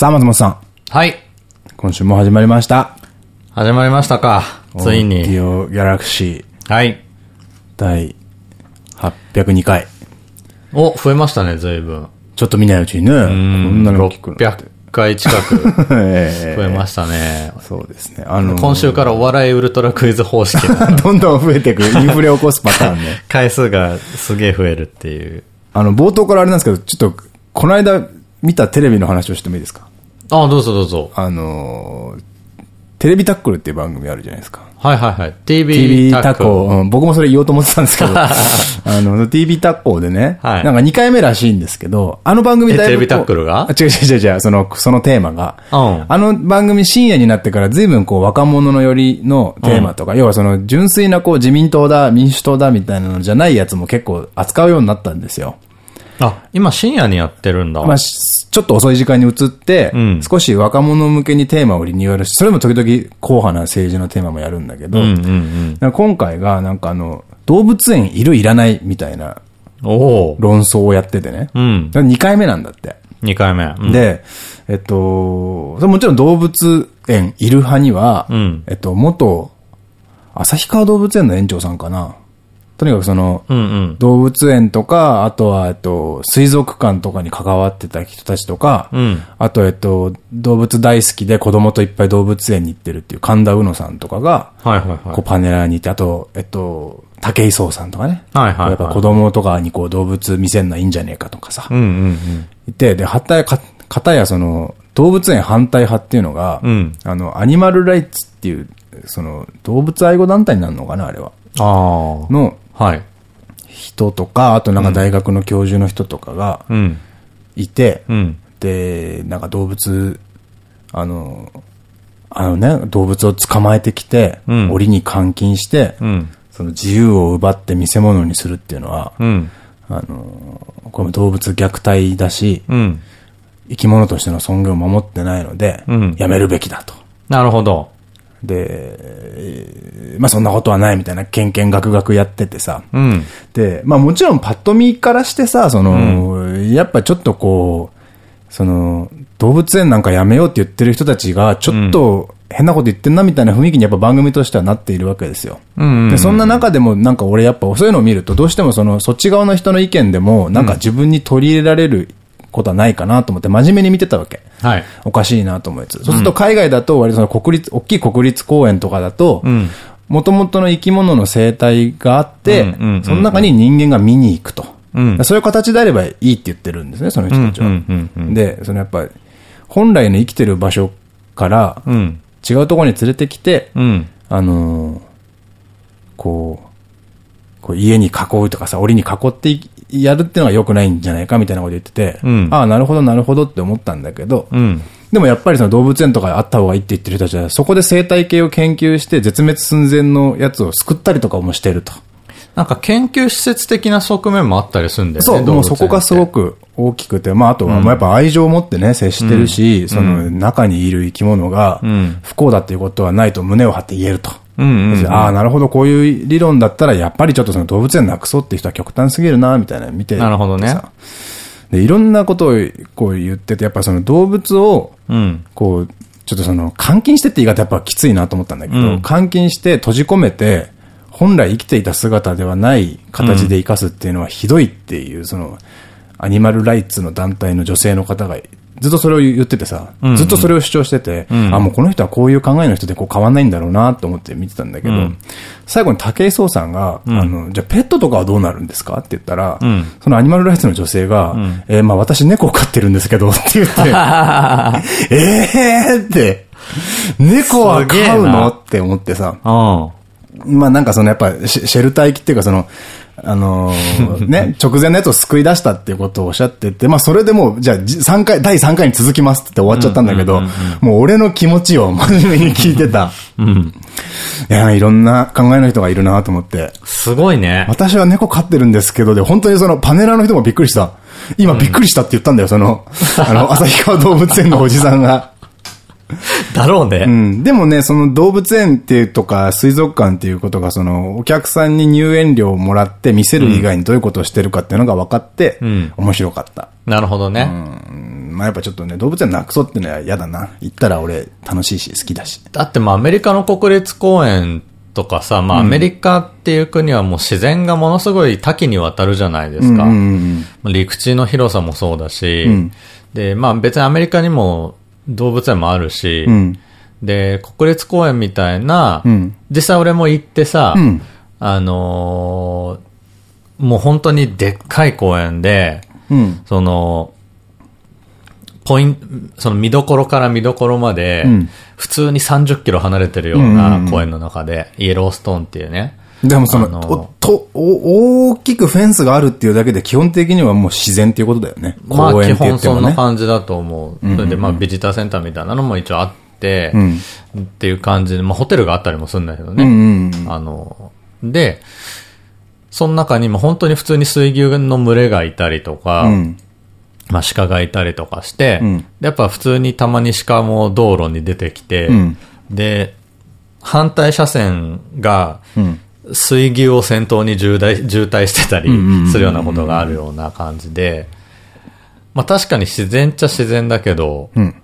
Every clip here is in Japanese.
さあ、松本さん。はい。今週も始まりました。始まりましたか。ついオーデに。ィオギャラクシーはい。第802回。お、増えましたね、随分。ちょっと見ないうちにね、こんなの聞くの。600回近くえ 増えましたね。そうですね。あの、今週からお笑いウルトラクイズ方式の どんどん増えていく、インフレを起こすパターンね。回数がすげえ増えるっていう。あの、冒頭からあれなんですけど、ちょっと、この間見たテレビの話をしてもいいですか？あ、どうぞどうぞ。あのー、テレビタックルっていう番組あるじゃないですか。はいはいはい。TV TV タタック。コ、うん、僕もそれ言おうと思ってたんですけど、あの、TV タッコでね、はいなんか2回目らしいんですけど、あの番組だいテレビタックルが？あ違う違う違う違う、その、そのテーマが。うんあの番組深夜になってから随分こう若者の寄りのテーマとか、要はその純粋なこう自民党だ、民主党だみたいなのじゃないやつも結構扱うようになったんですよ。あ、今深夜にやってるんだ。まあ、しちょっと遅い時間に移って、うん少し若者向けにテーマをリニューアルして、それも時々硬派な政治のテーマもやるんだけど、今回がなんかあの、動物園いるいらないみたいな。論争をやっててね。うん。2回目なんだって。2回目。うん、で、えっと、もちろん動物園いる派には、うんえっと、元、旭川動物園の園長さんかな。とにかくその、うんうん。動物園とか、あとは、えっと、水族館とかに関わってた人たちとか、うんあと、えっと、動物大好きで子供といっぱい動物園に行ってるっていう神田うのさんとかが、こう。パネラーにいて、あと、えっと、武井壮さんとかね。はいはいはいやっぱ子供とかにこう動物見せんのはいいんじゃねえかとかさ。うんうんいて、で、はたや、か、かたやその、動物園反対派っていうのが、うんあの、アニマルライツっていう、その、動物愛護団体になるのかな、あれは。うん。あのあ。はい。人とか、あとなんか大学の教授の人とかがうん。いて、うん。で、なんか動物、あの、あのね、動物を捕まえてきて、うん檻に監禁して、うん。その自由を奪って見せ物にするっていうのは、うん。あの、これも動物虐待だし、うん。生き物としての尊厳を守ってないので、うんやめるべきだと。なるほど。で、えーまあそんなことはないみたいな、けんけんがくがくやっててさ。うん。で、まあもちろんパッと見からしてさ、その、やっぱちょっとこう、その、動物園なんかやめようって言ってる人たちが、ちょっと変なこと言ってんなみたいな雰囲気にやっぱ番組としてはなっているわけですよ。うんうんで、そんな中でもなんか俺やっぱそういうのを見ると、どうしてもその、そっち側の人の意見でも、なんか自分に取り入れられることはないかなと思って真面目に見てたわけ。はい。おかしいなと思いつつ。そうすると海外だと割とその国立、大きい国立公園とかだと、ん元々の生き物の生態があってその中に人間が見に行くと。うんそういう形であればいいって言ってるんですね、その人たちは。で、そのやっぱり、本来の生きてる場所からうん。違うところに連れてきて、うん。あのーこう、こう家に囲うとかさ、檻に囲っていやるっていうのが良くないんじゃないかみたいなこと言ってて、うんああ、なるほど、なるほどって思ったんだけど、うん。でもやっぱりその動物園とかあった方がいいって言ってる人たちは、そこで生態系を研究して絶滅寸前のやつを救ったりとかもしてると。なんか研究施設的な側面もあったりするんだよね。そう、もうそこがすごく。く大きくて、まああとは、まあやっぱ愛情を持ってね、接してるし、その中にいる生き物がん不幸だっていうことはないと胸を張って言えると。うんうん。ああ、なるほど、こういう理論だったら、やっぱりちょっとその動物園なくそうっていう人は極端すぎるな、みたいなの見てなるほどねで、いろんなことをこう言ってて、やっぱその動物を、うん。こう、ちょっとその、監禁してって言い方やっぱきついなと思ったんだけど、うん監禁して閉じ込めて、本来生きていた姿ではない形で生かすっていうのはひどいっていう、その、アニマルライツの団体の女性の方が、ずっとそれを言っててさ、んずっとそれを主張してて、ん。あ、もうこの人はこういう考えの人でこう変わんないんだろうなと思って見てたんだけど、うん。最後に武井壮さんが、あの、じゃあペットとかはどうなるんですかって言ったら、ん。そのアニマルライツの女性が、えーまあ私猫を飼ってるんですけど、って言って、え えーって、猫は飼うの？って思ってさ、うん。まあなんかそのやっぱシシェルター行きっていうかその、あのーね、直前のやつを救い出したっていうことをおっしゃってて、まあそれでもう、じゃあじ三回、第3回に続きますって言って終わっちゃったんだけど、もう俺の気持ちを真面目に聞いてた。うん。いや、いろんな考えの人がいるなと思って。すごいね。私は猫飼ってるんですけど、で、本当にそのパネラーの人もびっくりした。今びっくりしたって言ったんだよ、その、あの、旭川動物園のおじさんが。だろうね。うん。でもね、その動物園っていうとか水族館っていうことが、そのお客さんに入園料をもらって見せる以外にどういうことをしてるかっていうのが分かって、ん面白かった。なるほどね。まあやっぱちょっとね、動物園なくそうってのは嫌だな。行ったら俺楽しいし、好きだし。だってまあアメリカの国立公園とかさ、まあアメリカっていう国はもう自然がものすごい多岐にわたるじゃないですか。陸地の広さもそうだし、うん、で、まあ別にアメリカにも動物園もあるし、うん、で、国立公園みたいな、うん、実際俺も行ってさ、あのー、もう本当にでっかい公園で、その、ポイント、その見どころから見どころまで、普通に30キロ離れてるような公園の中で、イエローストーンっていうね。でもその、のと大きくフェンスがあるっていうだけで基本的にはもう自然っていうことだよね。まあ基本そんな感じだと思う。それでまあビジターセンターみたいなのも一応あって、っていう感じで、まあホテルがあったりもするんだけどね。あの、で、その中にも本当に普通に水牛の群れがいたりとか、うん。まあ鹿がいたりとかして、うん、やっぱ普通にたまに鹿も道路に出てきて、うん、で、反対車線が、水牛を先頭に渋滞 渋滞してたりするようなことがあるような感じで、まあ確かに自然っちゃ自然だけど、うん、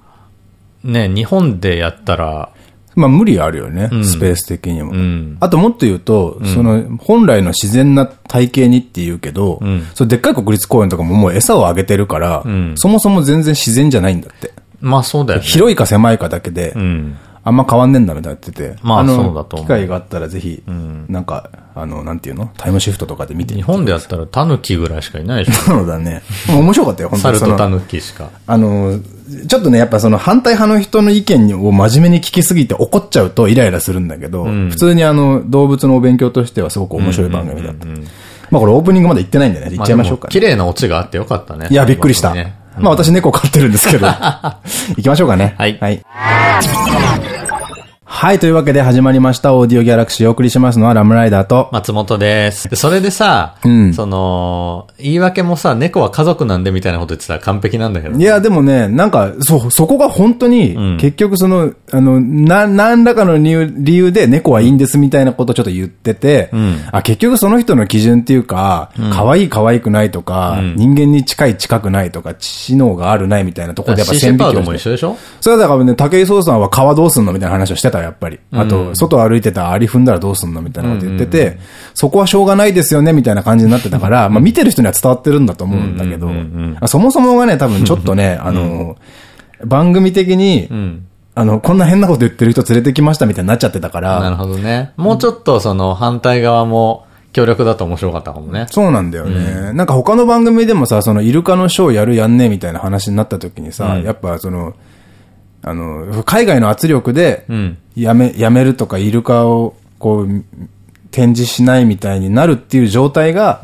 ね、日本でやったら、まあ無理あるよね、うん、スペース的にも。うん、あともっと言うと、その本来の自然な体型にって言うけど、うん、そでっかい国立公園とかももう餌をあげてるから、そもそも全然自然じゃないんだって。まあそうだよ、ね、広いか狭いかだけで、あんま変わんねえんだみたいな言ってて。まあそうだと思う。機会があったらぜひ、なんか、あの、なんていうの？タイムシフトとかで見て日本でやったらタヌキぐらいしかいないでしょ。そうだね。面白かったよ、本当に。猿とタヌキしか。あの、ちょっとね、やっぱその反対派の人の意見を真面目に聞きすぎて怒っちゃうとイライラするんだけど、うん、普通にあの、動物のお勉強としてはすごく面白い番組だった。まあこれオープニングまで行ってないんでね、行っちゃいましょうか、ね。綺麗なオチがあってよかったね。いや、びっくりした。ね、まあ私猫飼ってるんですけど。行きましょうかね。はい。はいはい、というわけで始まりました。オーディオギャラクシーをお送りしますのはラムライダーと松本です。それでさ、うん、その、言い訳もさ、猫は家族なんでみたいなこと言ってたら完璧なんだけど。いや、でもね、なんか、そ、そこが本当に、結局その、あの、な、何らかの理由理由で猫はいいんですみたいなことをちょっと言ってて、うん、あ、結局その人の基準っていうか、可愛い可愛くないとか、人間に近い近くないとか、知能があるないみたいなところでやっぱ線引きをして。も一緒でしょ？それだからね、武井壮さんは川どうすんのみたいな話をしてたやっぱり。あと、外歩いてたアリ踏んだらどうすんのみたいなこと言ってて、そこはしょうがないですよねみたいな感じになってたから、まあ見てる人には伝わってるんだと思うんだけど、そもそもがね、多分ちょっとね、あの、番組的に、あの、こんな変なこと言ってる人連れてきましたみたいになっちゃってたから。なるほどね。もうちょっとその反対側も、協力だと面白かったかもね。そうなんだよね。うん、なんか他の番組でもさ、そのイルカのショーやるやんねみたいな話になった時にさ、うん、やっぱその、あの、海外の圧力で、やめ、やめるとかイルカを、こう、展示しないみたいになるっていう状態が、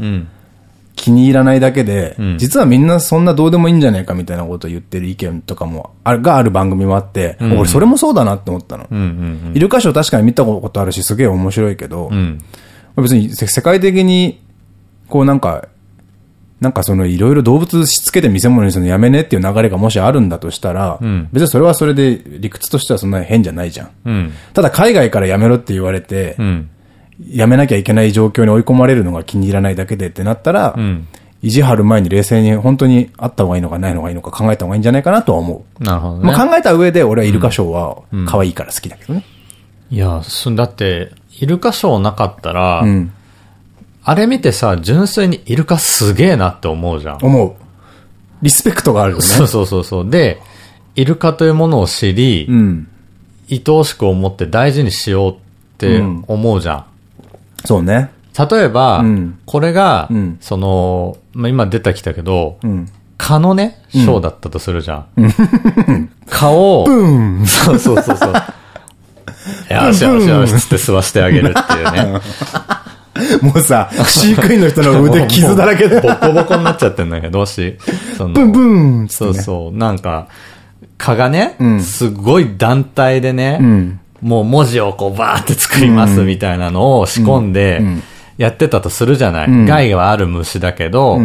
気に入らないだけで、うん、実はみんなそんなどうでもいいんじゃないかみたいなことを言ってる意見とかも、あがある番組もあって、うん、俺それもそうだなって思ったの。イルカショー確かに見たことあるし、すげえ面白いけど、うん、別に世界的に、こうなんか、なんかそのいろいろ動物しつけて見せ物にするのやめねっていう流れがもしあるんだとしたら、うん、別にそれはそれで理屈としてはそんなに変じゃないじゃん。うん、ただ海外からやめろって言われて、うん、やめなきゃいけない状況に追い込まれるのが気に入らないだけでってなったら、意地張る前に冷静に本当にあった方がいいのかないのがいいのか考えた方がいいんじゃないかなとは思う。なるほど、ね、まあ考えた上で俺はイルカショーは可愛いから好きだけどね。いや、だって、イルカショーなかったら、うんあれ見てさ、純粋にイルカすげえなって思うじゃん。思う。リスペクトがあるよね。そうそうそうそう。で、イルカというものを知り、うん、愛おしく思って大事にしようって思うじゃん。うん、そうね。例えば、うん、これが、その、まあ、今出てきたけど、蚊のね、ショーだったとするじゃん。蚊を、そうそうそうそう。よしよしよしつって吸わしてあげるっていうね。もうさ、飼育員の人の腕傷だらけで。ボコボコになっちゃってんだけど、し。そのブンブン、ね、そうそう。なんか、蚊がね、うん、すごい団体でね、うん、もう文字をこうバーって作りますみたいなのを仕込んで、やってたとするじゃない。うん、害はある虫だけど、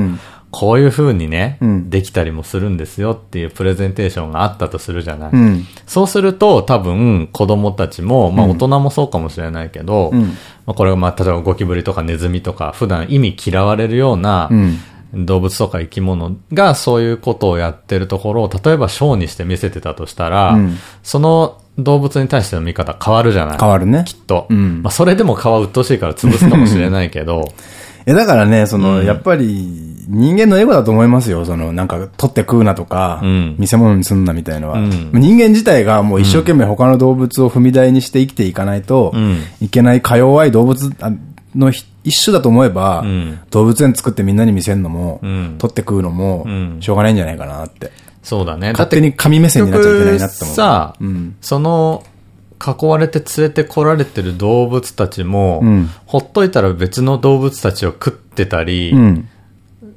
こういう風にね、うん、できたりもするんですよっていうプレゼンテーションがあったとするじゃない。うん、そうすると多分子供たちも、まあ大人もそうかもしれないけど、うん、まあこれがまあ例えばゴキブリとかネズミとか普段意味嫌われるような、動物とか生き物がそういうことをやってるところを、例えばショーにして見せてたとしたら、うん、その動物に対しての見方変わるじゃない変わるね。きっと。うん、まあそれでも皮鬱陶しいから潰すかもしれないけど。え、だからね、その、うん、やっぱり、人間のエゴだと思いますよ。その、なんか、取って食うなとか、うん、見せ物にすんなみたいのは。うん、人間自体がもう一生懸命他の動物を踏み台にして生きていかないと、いけないか弱い動物の一種だと思えば、動物園作ってみんなに見せるのも、取って食うのも、しょうがないんじゃないかなって。そうだね。勝手に神目線になっちゃいけないなって思う。さあ、その、囲われて連れてこられてる動物たちも、うん、ほっといたら別の動物たちを食ってたり、うん、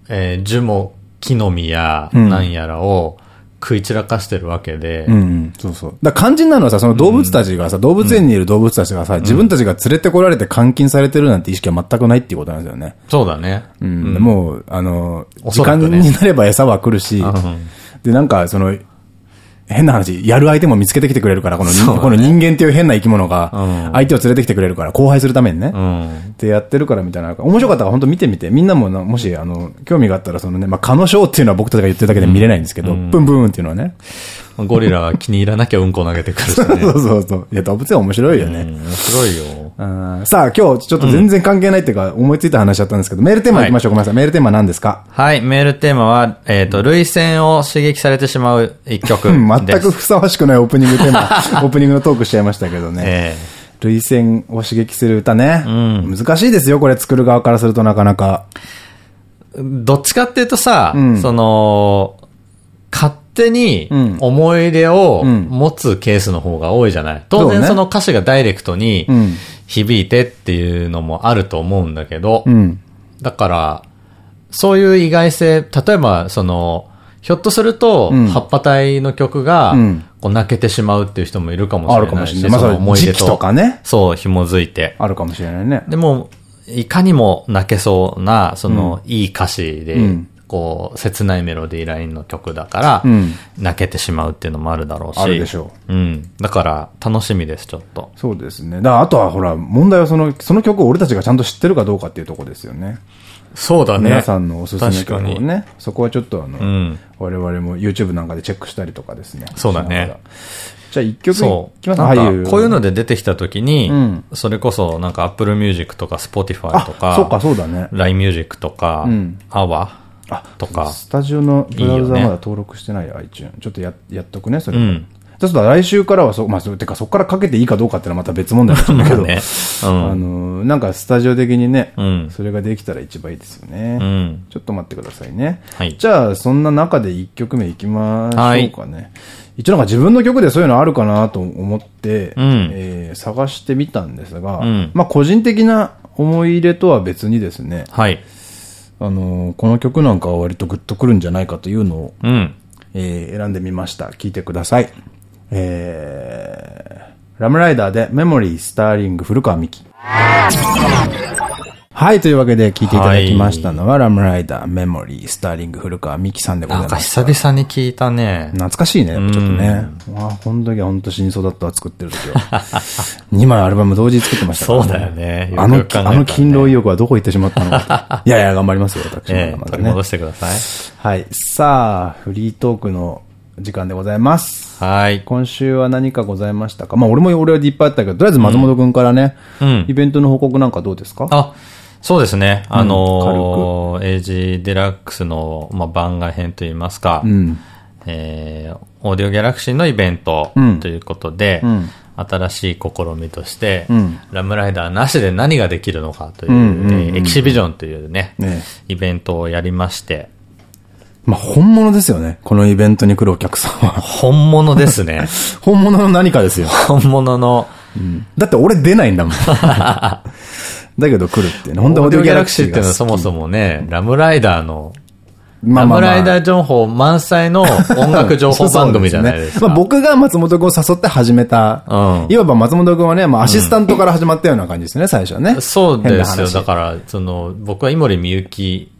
えー、樹も木の実や何やらを食い散らかしてるわけで。うん、そうそう。だ肝心なのはさ、その動物たちがさ、動物園にいる動物たちがさ、自分たちが連れてこられて監禁されてるなんて意識は全くないっていうことなんですよね。そうだね。うん。もう、あの、時間になれば餌は来るし、で、なんか、その、変な話、やる相手も見つけてきてくれるから、この,、ね、この人間っていう変な生き物が、相手を連れてきてくれるから、交配するためにね。うん、ってやってるからみたいな。面白かったから本当見てみて、みんなももし、あの、興味があったら、そのね、まあ、蚊のショーっていうのは僕たちが言ってるだけで見れないんですけど、うん、ブンブンっていうのはね。ゴリラは気に入らなきゃうんこ投げてくるしね。そうそうそう。いや、動物園面白いよね。面白いよ。さあ、今日ちょっと全然関係ないっていうか、思いついた話だったんですけど、メールテーマ行きましょう。ごめんなさい。メールテーマ何ですか？はい、メールテーマは、えっと、涙腺を刺激されてしまう一曲 全くふさわしくないオープニングテーマ、オープニングのトークしちゃいましたけどね。えー、涙腺を刺激する歌ね。うん、難しいですよ、これ作る側からするとなかなか。どっちかっていうとさ、うん、その、勝手に思い出を持つケースの方が多いじゃない。当然その歌詞がダイレクトに響いてっていうのもあると思うんだけど、だから、そういう意外性、例えばその、ひょっとすると、葉っぱ隊の曲が、こう泣けてしまうっていう人もいるかもしれない。あるかもしれない。まあ、思い出と。とかね。そう、紐づいて。あるかもしれないね。でも、いかにも泣けそうな、その、いい歌詞で、こう、切ないメロディーラインの曲だから、うん、泣けてしまうっていうのもあるだろうし。あるでしょう。うん。だから、楽しみです、ちょっと。そうですね。だから、あとはほら、問題はその、その曲を俺たちがちゃんと知ってるかどうかっていうとこですよね。そうだね。皆さんのおすすめ曲をね。そこはちょっとあの、うん、我々も YouTube なんかでチェックしたりとかですね。そうだね。じゃあ一曲そう。きますなんか、こういうので出てきたときに、うん、それこそなんか Apple Music とか Spotify とか、そうかそうだね。LINE Music とか、うん、AWA とか。スタジオのブラウザまだ登録してない iTune。ちょっとややっとくね、それ。うん。ちょっと来週からはそ、まあ、てかそこからかけていいかどうかっていうのはまた別問題なんだ けど、ねうん、あの、なんかスタジオ的にね、うん、それができたら一番いいですよね。うん、ちょっと待ってくださいね。はい、じゃあ、そんな中で1曲目いきましょうかね。はい、一応なんか自分の曲でそういうのあるかなと思って、うん、えー、探してみたんですが、まあ個人的な思い入れとは別にですね、はい。あの、この曲なんかは割とグッとくるんじゃないかというのを、うん、えー、選んでみました。聴いてください。えー、ラムライダーでメモリー、スターリング、古川美希。はい、というわけで聞いていただきましたのは、はい、ラムライダー、メモリー、スターリング、古川美樹さんでございます。なんか久々に聞いたね。懐かしいね、ちょっとね。わあ、この時は本当死にそうだったわ、作ってる時は。2枚アルバム同時作ってましたからね。そうだよね。あの、ね、あの勤労意欲はどこ行ってしまったのか。いやいや、頑張りますよ、私も。まだね。戻してください。はい。さあ、フリートークの時間でございます。はい。今週は何かございましたか？まあ、俺も俺はいっぱいあったけど、とりあえず松本くんからね、うん、イベントの報告なんかどうですか？あ、そうですね。あのー、エイジデラックスの、まあ、番外編といいますか、うん、えー、オーディオギャラクシーのイベントということで、うん、新しい試みとして、うん、ラムライダーなしで何ができるのかという、エキシビジョンというね、ねイベントをやりまして、まあ、本物ですよね。このイベントに来るお客さんは。本物ですね。本物の何かですよ。本物の。うん、だって俺出ないんだもん。だけど来るってね。本当オーディオギャラクシーっていうのはそもそもね、ラムライダーの、ラムライダー情報満載の音楽情報番組じゃないですか。まあ僕が松本君を誘って始めた。うん、いわば松本君はね、まあアシスタントから始まったような感じですね、最初はね。そうですよ。だから、その、僕は井森美幸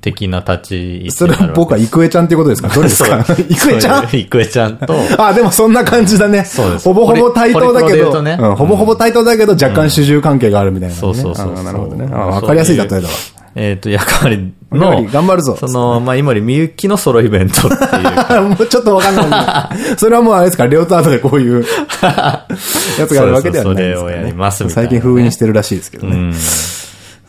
的な立ち位置。それは僕は郁恵ちゃんっていうことですか？どれですか？郁恵 ちゃん？郁恵ちゃんと。あ、でもそんな感じだね。そうです。ほぼほぼ対等だけど、ほぼほぼ対等だけど若干主従関係があるみたいな、そうそうそう。なるほどね。わかりやすい例えだわ。えっと、役割の、頑張るぞ。その、まあ、井森美幸のソロイベントっていう。もうちょっとわかんない。それはもうあれですか、レオタードでこういうやつがあるわけではないですか、ね。それをやりますみたいな、最近封印してるらしいですけどね。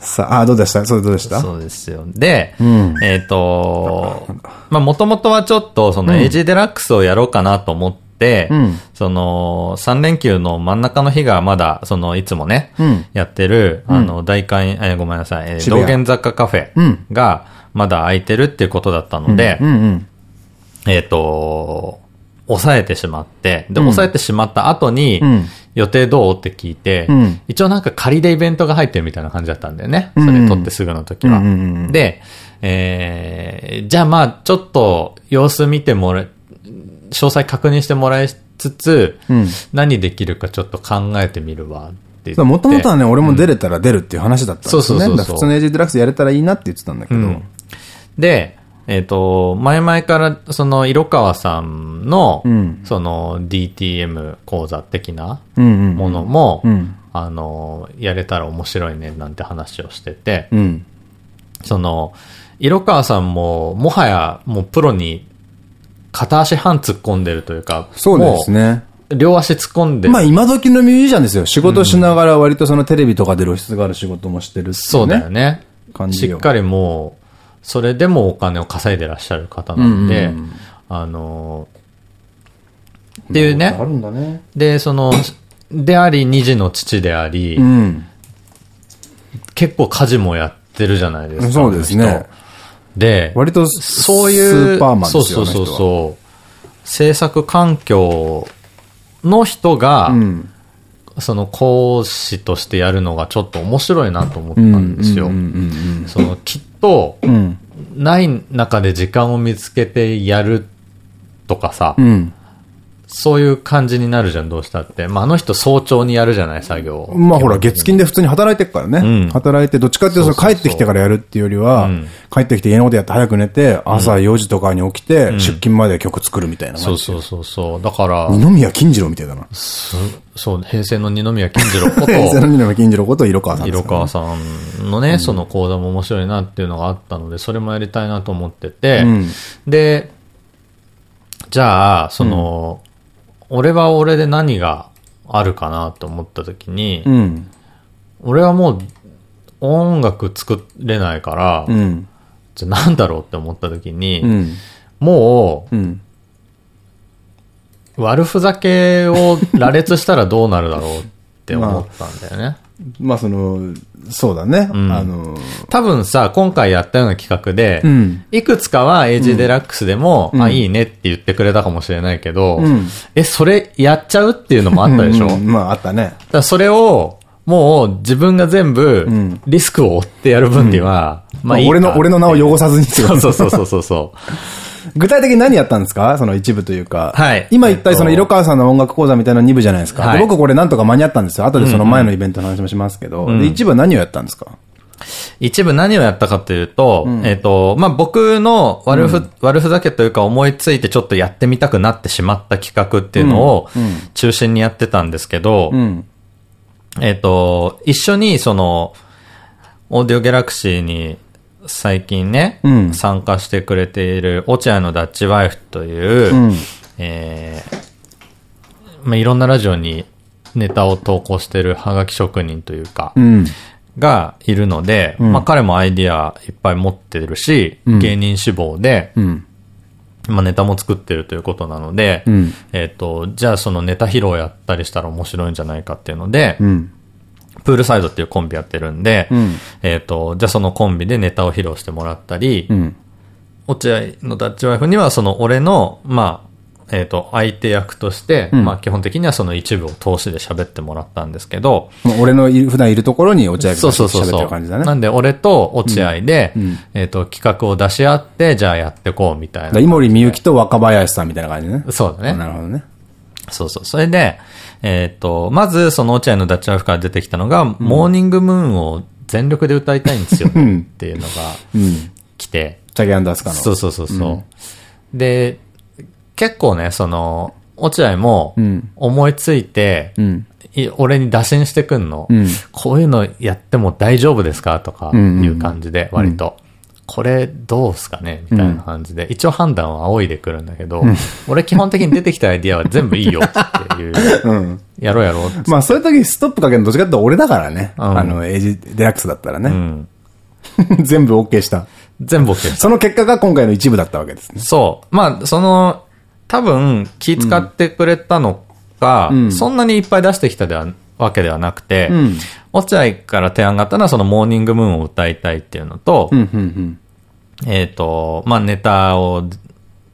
さあ、あ、どうでした？それどうでした？そうですよ。で、えっと、まあ、もともとはちょっと、その、エイジデラックスをやろうかなと思って、その、3連休の真ん中の日がまだ、その、いつもね、やってる、あの、大会、え、ごめんなさい、え道玄雑貨カフェが、まだ空いてるっていうことだったので、えっと、抑えてしまって、で、抑えてしまった後に、予定どう？って聞いて、一応なんか仮でイベントが入ってるみたいな感じだったんだよね。それ撮ってすぐの時は。で、えー、じゃあまあ、ちょっと様子見てもら、詳細確認してもらいつつ、何できるかちょっと考えてみるわってもともとはね、俺も出れたら出るっていう話だったんですよね。そうそうそう普通のエイジデラックスやれたらいいなって言ってたんだけど。で、えっ、と、前々から、その、色川さんの、うん、その、DTM 講座的なものも、あの、やれたら面白いね、なんて話をしてて、うん、その、色川さんも、もはや、もうプロに、片足半突っ込んでるというか、そうですね。両足突っ込んでまあ今時のミュージシャンですよ。仕事しながら割とそのテレビとかで露出がある仕事もしてるっていう、ね、そうだよね。しっかりもう、それでもお金を稼いでらっしゃる方なんで、あの、っていうね。ね。で、その、であり、二児の父であり、うん、結構家事もやってるじゃないですか。そうですね。で、割とそういう、スーパーマンですよそうそうそうそう。制作環境の人が、うんその講師としてやるのがちょっと面白いなと思ったんですよ。そのきっと、ない中で時間を見つけてやるとかさ、うん、そういう感じになるじゃん、どうしたって。まあ、あの人早朝にやるじゃない、作業を。まあほら、月金で普通に働いてるからね。うん、働いて、どっちかっていうと、帰ってきてからやるっていうよりは、うん、帰ってきて家のことやって早く寝て、朝4時とかに起きて、出勤まで曲作るみたいなそうそうそうそう。だから。二宮金次郎みたいだな。そう、平成の二宮金次郎こと。平成の二宮金次郎こと色川さん、ね、色川さんのね、その講座も面白いなっていうのがあったので、それもやりたいなと思ってて、で、じゃあ、その、俺は俺で何があるかなと思った時に、うん、俺はもう音楽作れないから、うん、じゃあなんだろうって思った時に、うん、もう、悪ふざけを羅列したらどうなるだろうって思ったんだよね。まあその、そうだね。うん、あの多分さ、今回やったような企画で、うん、いくつかはエイジデラックスでも、うん、あ、いいねって言ってくれたかもしれないけど、え、それやっちゃうっていうのもあったでしょ？まああったね。だそれを、もう自分が全部、リスクを負ってやる分には、まあいい俺の、俺の名を汚さずにそうそうそうそうそう。具体的に何やったんですか？その一部というか。はい。今言ったその色川さんの音楽講座みたいな2部じゃないですか。はい、僕これなんとか間に合ったんですよ。後でその前のイベントの話もしますけど。うん、で一部は何をやったんですか？一部何をやったかというと、うん、えっと、まあ、僕の悪ふ、うん、悪ふざけというか思いついてちょっとやってみたくなってしまった企画っていうのを中心にやってたんですけど、えっと、一緒にその、オーディオギャラクシーに最近ね、うん、参加してくれている、落合のダッチワイフという、うん、えー、まあ、いろんなラジオにネタを投稿してるハガキ職人というか、うん、がいるので、まあ、彼もアイディアいっぱい持ってるし、芸人志望で、まあ、ネタも作ってるということなので、えっと、じゃあそのネタ披露やったりしたら面白いんじゃないかっていうので、プールサイドっていうコンビやってるんで、うん、えっと、じゃあそのコンビでネタを披露してもらったり、うん、落合のダッチワイフにはその俺の、まあ、えっ、ー、と、相手役として、うん、まあ基本的にはその一部を通しで喋ってもらったんですけど、俺の普段いるところに落合君が喋ってる感じだね。なんで俺と落合で、えっと、企画を出し合って、じゃあやってこうみたいな。井森美幸と若林さんみたいな感じね。そうだね。なるほどね。そうそう。それで、えっ、ー、と、まず、その落合のダッチワイフから出てきたのが、うん、モーニングムーンを全力で歌いたいんですよ、っていうのが、来て。チャゲアンダースカの。そうそうそうそう、うん、で、結構ね、その、落合も、思いついて、俺に打診してくんの。こういうのやっても大丈夫ですか？とかいう感じで、割と。これどうすかね？みたいな感じで、一応判断は仰いでくるんだけど、俺基本的に出てきたアイディアは全部いいよっていう、やろうやろうまあそういう時ストップかけるのどっちかって俺だからね。あの、エイジデラックスだったらね。全部 OK した。全部 OK した。その結果が今回の一部だったわけですね。そう。まあ、その、多分気使ってくれたのか、そんなにいっぱい出してきたではわけではなくて、落合から提案があったのはそのモーニングムーンを歌いたいっていうのと、えっと、まあネタをっ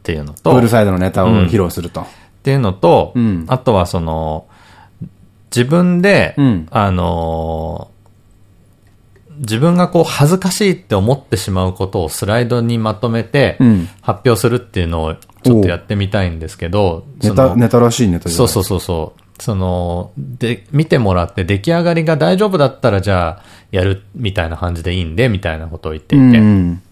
ていうのと、プールサイドのネタを披露すると。っていうのと、あとはその、自分で、あの、自分がこう恥ずかしいって思ってしまうことをスライドにまとめて発表するっていうのをちょっとやってみたいんですけど、ネタ、ネタらしいネタそうそうそうそう。その、で、見てもらって出来上がりが大丈夫だったらじゃあやるみたいな感じでいいんで、みたいなことを言っていて。うん、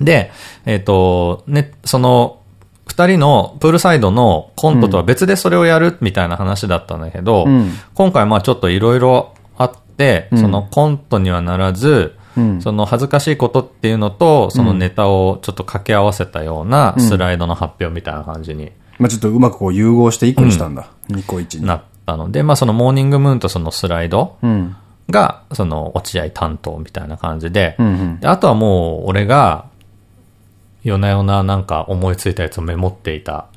で、えっ、ー、と、ね、その、二人のプールサイドのコントとは別でそれをやるみたいな話だったんだけど、うん、今回まあちょっといろいろあって、そのコントにはならず、うん、その恥ずかしいことっていうのと、そのネタをちょっと掛け合わせたようなスライドの発表みたいな感じにまあちょっとうまくこう融合して1個にしたんだ。うん、2個1に。なったので、まあそのモーニングムーンとそのスライドが、その落合担当みたいな感じで、うんうん、であとはもう俺が、夜な夜ななんか思いついたやつをメモっていた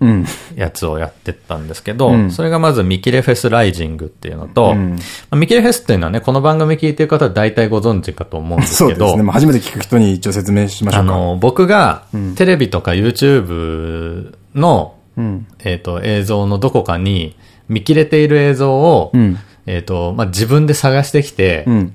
やつをやってったんですけど、うん、それがまず見切れフェスライジングっていうのと、うん、見切れフェスっていうのはね、この番組聞いてる方は大体ご存知かと思うんですけど、そうですね。初めて聞く人に一応説明しましょうか。あの、僕がテレビとか YouTube のうん、えっと、映像のどこかに見切れている映像を、うん、えっと、まあ、自分で探してきて、うん、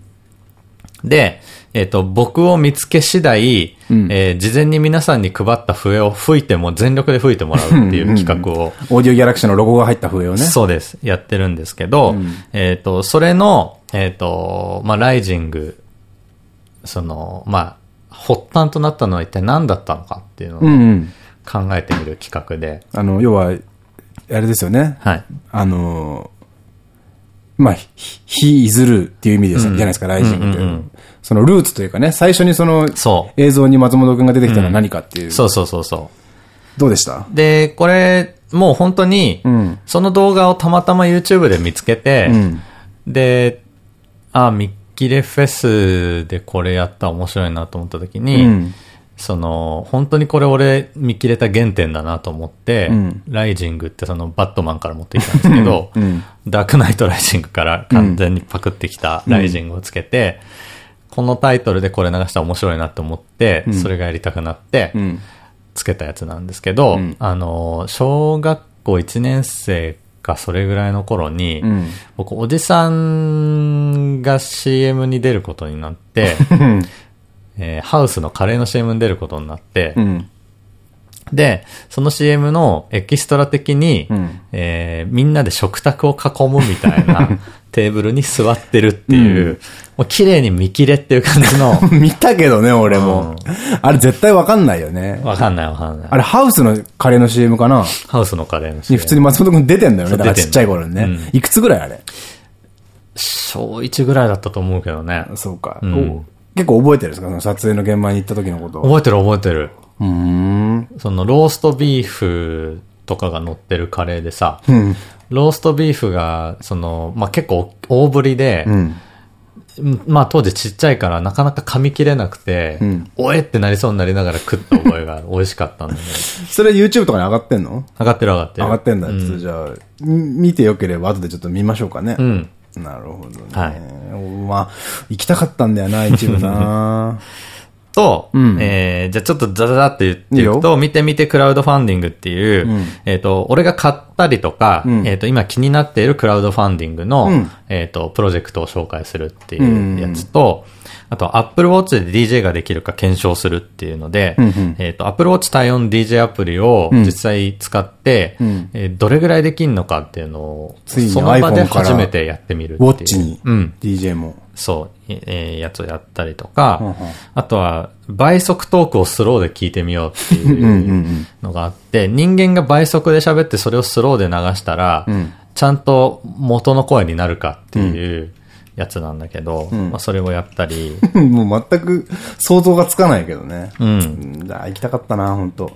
で、えっ、と、僕を見つけ次第、うん、えー、事前に皆さんに配った笛を吹いても、全力で吹いてもらうっていう企画を。オーディオギャラクシーのロゴが入った笛をね。そうです。やってるんですけど、うん、えっと、それの、えっ、ー、と、まあ、ライジング、その、まあ、発端となったのは一体何だったのかっていうのを、うんうん考えてみる企画で。あの、要は、あれですよね。はい。あの、まあ、非いずるっていう意味です、じゃないですか、ライジングって。そのルーツというかね、最初にその映像に松本くんが出てきたのは何かっていう。そうそうそうそう。どうでした？で、これ、もう本当に、その動画をたまたま YouTube で見つけて、うん、で、あ、ミッキレフェスでこれやったら面白いなと思った時に、うんその、本当にこれ俺見切れた原点だなと思って、うん、ライジングってそのバットマンから持ってきたんですけど、うん、ダークナイトライジングから完全にパクってきたライジングをつけて、このタイトルでこれ流したら面白いなと思って、それがやりたくなって、つけたやつなんですけど、あの、小学校1年生かそれぐらいの頃に、僕おじさんが CM に出ることになって、えー、ハウスのカレーの CM に出ることになって、うん、で、その CM のエキストラ的に、うん、えー、みんなで食卓を囲むみたいな テーブルに座ってるっていう、うん、もう綺麗に見切れっていう感じの。見たけどね、俺も。あれ絶対わかんないよね。わかんないわかんない。あれハウスのカレーの CM かな？ハウスのカレーの CM。普通に松本くん出てんだよね。だからちっちゃい頃にね。いくつぐらいあれ？小1ぐらいだったと思うけどね。そうか。うん結構覚えてるんですか？その撮影の現場に行った時のこと覚えてる覚えてる。うん。そのローストビーフとかが乗ってるカレーでさ、うん、ローストビーフが、その、まあ、結構大ぶりで、うん、まあ当時ちっちゃいからなかなか噛み切れなくて、うん、おえってなりそうになりながら食った覚えが 美味しかったんで、ね。それ YouTube とかに上がってんの？上がってる上がってる。上がってんだ。うん、じゃあ、見てよければ後でちょっと見ましょうかね。うん。なるほどね。はい。まあ、行きたかったんだよな、一部な。と、うん、えー、じゃあちょっとザザザって言っていくと、見てみてクラウドファンディングっていう、うん、えっと、俺が買ったりとか、うん、えっと、今気になっているクラウドファンディングの、えっと、プロジェクトを紹介するっていうやつと、あと、Apple Watch で DJ ができるか検証するっていうので、うんうん、えっと、Apple Watch 対応の DJ アプリを実際使って、うん、えー、どれぐらいできるのかっていうのを、その場で初めてやってみるっていう。ウォッチに、うん、DJ も。そう、えー、やつをやったりとか、うんうん、あとは、倍速トークをスローで聞いてみようっていうのがあって、人間が倍速で喋ってそれをスローで流したら、うん、ちゃんと元の声になるかっていうやつなんだけど、うん、まあそれをやったり。もう全く想像がつかないけどね。うん。行きたかったな、本当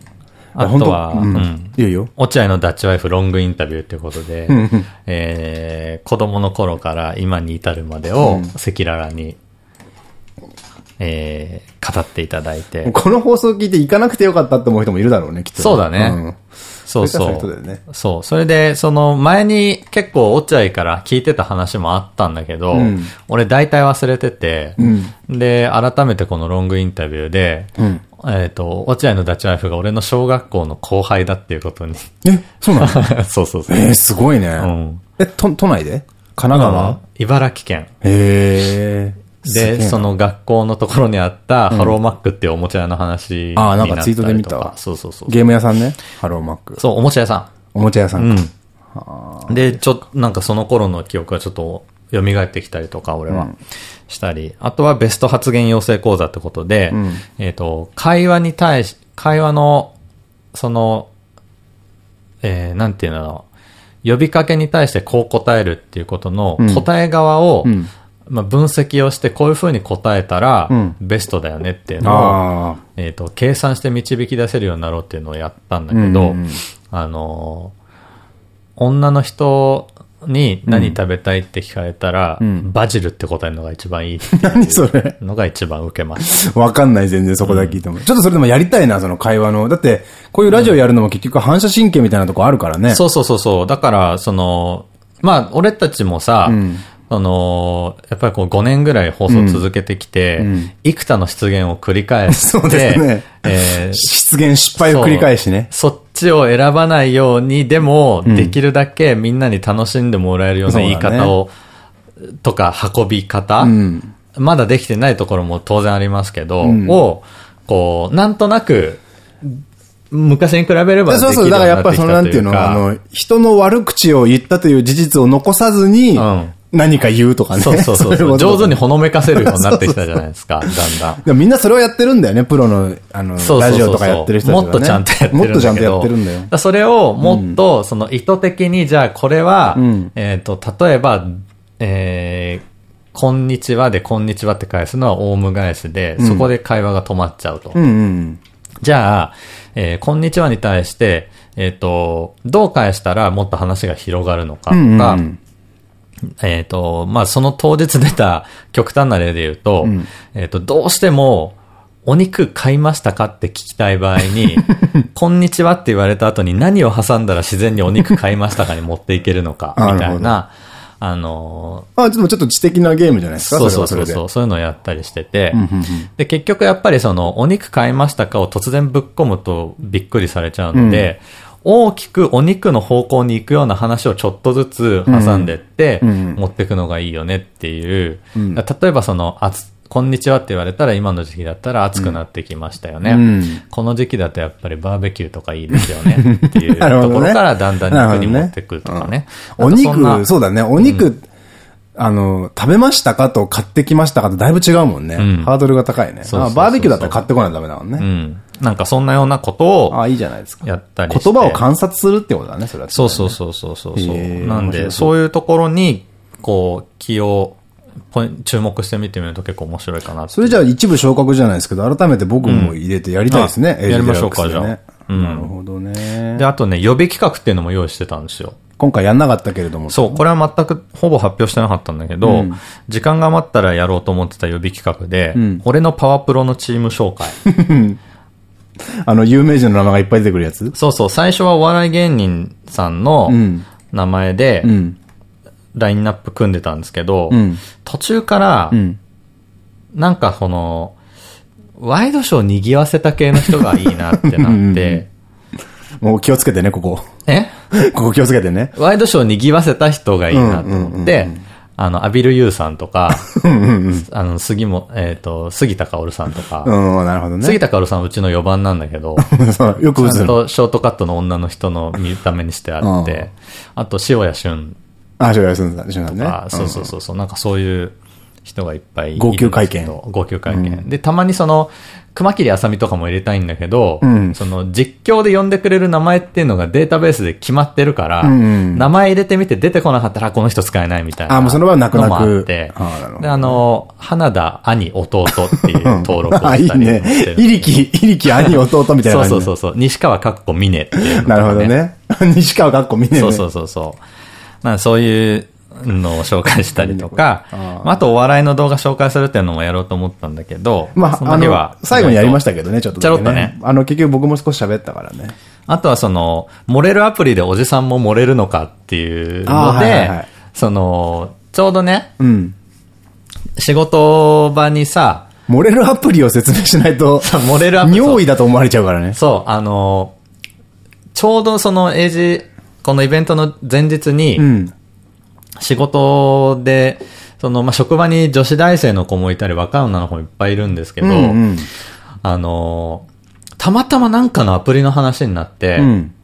あとは、うん。いいよ。落合のダッチワイフロングインタビューってことで、えー、子供の頃から今に至るまでを赤裸々に、えー、語っていただいて。この放送聞いて行かなくてよかったって思う人もいるだろうね、きっと。そうだね。うんそうそう。そうね、そう。それで、その前に結構落合から聞いてた話もあったんだけど、うん、俺大体忘れてて、うん、で、改めてこのロングインタビューで、うん、えっと、落合のダッチワイフが俺の小学校の後輩だっていうことに。え、そうなの？そうそうそう。えー、すごいね。うん、え、都、都内で？神奈川？茨城県。へえ。で、その学校のところにあったハローマックっていうおもちゃ屋の話ああ、なんかツイートで見たそうそうそう。ゲーム屋さんね？ハローマック。そう、おもちゃ屋さん。おもちゃ屋さんうん。で、ちょっと、なんかその頃の記憶がちょっと蘇ってきたりとか、俺は。したり。あとはベスト発言養成講座ってことで、えっと、会話に対し、会話の、その、えー、なんていうの呼びかけに対してこう答えるっていうことの答え側を、まあ、分析をしてこういうふうに答えたら、ベストだよねっていうのを、えっ、と、計算して導き出せるようになろうっていうのをやったんだけど、あの、女の人に何食べたいって聞かれたら、うん、バジルって答えるのが一番いい 何それ？のが一番受けます。わかんない、全然そこだけ聞いても、うん、ちょっとそれでもやりたいな、その会話の。だって、こういうラジオやるのも結局反射神経みたいなとこあるからね。そうそうそうそう。だから、その、まあ、俺たちもさ、うんあのやっぱりこう5年ぐらい放送続けてきて、幾多の出現を繰り返して、そうですね。えー、出現失敗を繰り返しねそ。ちを選ばないように、でも、できるだけみんなに楽しんでもらえるような言い方を、ね、とか運び方、うん、まだできてないところも当然ありますけど、うん、を、こう、なんとなく、昔に比べればそうそう、だからやっぱりそのなんていうの、あの、人の悪口を言ったという事実を残さずに、うん、何か言うとかね。そうそうそう。上手にほのめかせるようになってきたじゃないですか、だんだん。でもみんなそれをやってるんだよね、プロの、あの、ラジオとかやってる人もっとちゃんとやってるもっとちゃんとやってるんだよ。それをもっと、その意図的に、じゃあこれは、えっと、例えば、えー、こんにちはでこんにちはって返すのはオウム返しで、そこで会話が止まっちゃうと。じゃあ、えー、こんにちはに対して、えっ、ー、と、どう返したらもっと話が広がるのかとか、うんうんえっ、と、まあ、その当日出た極端な例で言うと、うん、えっと、どうしても、お肉買いましたかって聞きたい場合に、こんにちはって言われた後に何を挟んだら自然にお肉買いましたかに持っていけるのか、みたいな、あのー、あ、でもちょっと知的なゲームじゃないですか？そうそうそうそう、そういうのをやったりしてて、で、結局やっぱりその、お肉買いましたかを突然ぶっ込むとびっくりされちゃうので、うん大きくお肉の方向に行くような話をちょっとずつ挟んでって、持っていくのがいいよねっていう。うん、例えばその、あつ、こんにちはって言われたら今の時期だったら暑くなってきましたよね。うん、この時期だとやっぱりバーベキューとかいいですよねっていうところから だんだん肉に持ってくるとかね。お肉、そうだね。お肉、あの、食べましたかと買ってきましたかとだいぶ違うもんね。ハードルが高いね。バーベキューだったら買ってこないとダメだもんね。うんなんかそんなようなことを。あ、いいじゃないですか。やったり言葉を観察するってことだね、それは、そうそうそうそうそう。なんで、そういうところに、こう、気を、注目してみてみると結構面白いかなそれじゃあ一部昇格じゃないですけど、改めて僕も入れてやりたいですね。やりましょうか、じゃあ。なるほどね。で、あとね、予備企画っていうのも用意してたんですよ。今回やんなかったけれども。そう、これは全くほぼ発表してなかったんだけど、うん、時間が余ったらやろうと思ってた予備企画で、うん、俺のパワプロのチーム紹介。あの、有名人の名前がいっぱい出てくるやつ？そうそう、最初はお笑い芸人さんの名前で、ラインナップ組んでたんですけど、うん、途中から、なんかこの、ワイドショー賑わせた系の人がいいなってなって、もう気をつけてね、ここ。え？ここ気をつけてね。ワイドショー賑わせた人がいいなと思って、あの、アビルユーさんとか、あの、杉も、えっ、ー、と、杉田薫さんとか、うん、なるほどね。杉田薫さんうちの4番なんだけど、よくちゃんとショートカットの女の人の見た目にしてあって、あと、塩谷俊。あ、塩谷俊さん、俊さんね。そうそうそうそう、なんかそういう人がいっぱい号泣会見。号泣会見。で、たまにその、熊切あさみとかも入れたいんだけど、うん、その実況で呼んでくれる名前っていうのがデータベースで決まってるから、うんうん、名前入れてみて出てこなかったらこの人使えないみたいな。あ、もうその場はなくなく。あって。で、あの、花田兄弟っていう登録をしたりいいね。いりき、いりき兄弟みたいなそうそうそう。西川かっこ峰っていう、ね、なるほどね。西川かっこ峰、ね。そうそうそうそう。まあそういうのを紹介したりとか、ああとお笑いの動画紹介するっていうのもやろうと思ったんだけど、まあ、あの、最後にやりましたけどね、ちょっと、ね。ちょろっとね。あの、結局僕も少し喋ったからね。あとはその、漏れるアプリでおじさんも漏れるのかっていうので、その、ちょうどね、うん、仕事場にさ、漏れるアプリを説明しないと、漏れるアプリ。尿意だと思われちゃうからね。そう、あの、ちょうどその英字、このイベントの前日に、うん、仕事で、その、まあ、職場に女子大生の子もいたり、若い女の子もいっぱいいるんですけど、うんうん、あの、たまたまなんかのアプリの話になって、うん、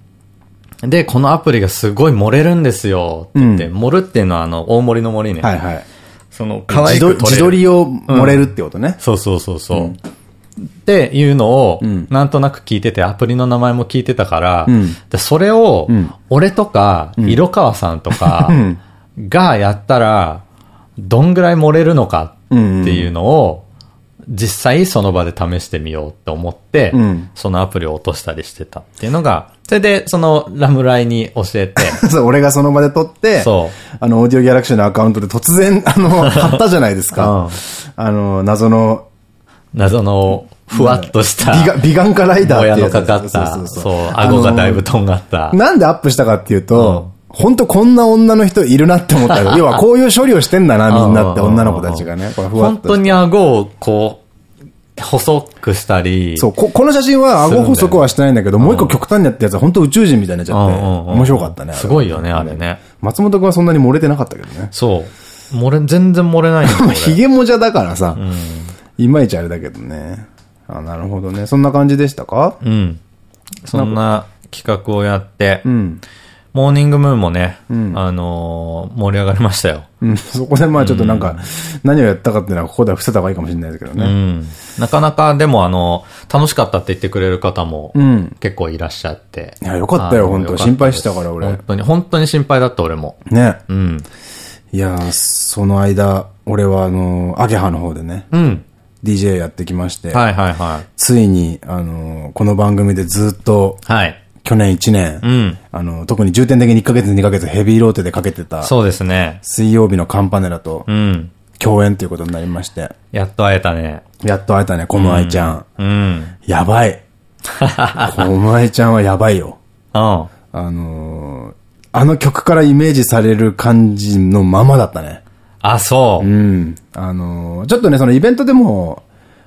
で、このアプリがすごい漏れるんですよって言って、うん、盛るっていうのはあの、大盛りの森ね。はいはい。その、可愛く自撮りを盛れるってことね。うん、そうそうそう。そう。っていうのを、なんとなく聞いてて、アプリの名前も聞いてたから、でそれを、俺とか、色川さんとか、がやったら、どんぐらい漏れるのかっていうのを、実際その場で試してみようって思って、うん、そのアプリを落としたりしてたっていうのが、それでそのラムライに教えて。そう、俺がその場で撮って、そう。あの、オーディオギャラクシーのアカウントで突然、あの、貼ったじゃないですか。うん、あの、謎の、謎の、ふわっとした。美美眼化ライダーって親のかかった。そう、顎がだいぶとんがった。なんでアップしたかっていうと、本当こんな女の人いるなって思ったよ。要はこういう処理をしてんだな、みんなって女の子たちがね。本当に顎をこう、細くしたり。そう、ここの写真は顎細くはしてないんだけど、もう一個極端にやったやつは本当宇宙人みたいになっちゃって、面白かったね。すごいよね、あれね。松本君はそんなに漏れてなかったけどね。そう。漏れ、全然漏れないヒゲ もじゃだからさ、いまいちあれだけどね。あ、なるほどね。そんな感じでしたか？うん。そんな企画をやって、うん。モーニングムーンもね、うん、あのー、盛り上がりましたよ。うん、そこでまあちょっとなんか、うん、何をやったかっていうのはここでは伏せた方がいいかもしれないですけどね。うん、なかなかでもあの、楽しかったって言ってくれる方も結構いらっしゃって。いや、よかったよ、本当心配してたから俺。本当に、本当に心配だった俺も。ね。うん。いやその間、俺はあの、アゲハの方でね。うん。DJ やってきまして。はいはいはい。ついに、あの、この番組でずっと、はい。去年1年、うん、あの、特に重点的に1ヶ月2ヶ月ヘビーローテでかけてた、そうですね。水曜日のカンパネラと、うん、共演ということになりまして。やっと会えたね。やっと会えたね、この愛ちゃん。うん。やばい。この愛ちゃんはやばいよ。うん。あのー、あの曲からイメージされる感じのままだったね。あ、そう。うん。あのー、ちょっとね、そのイベントでも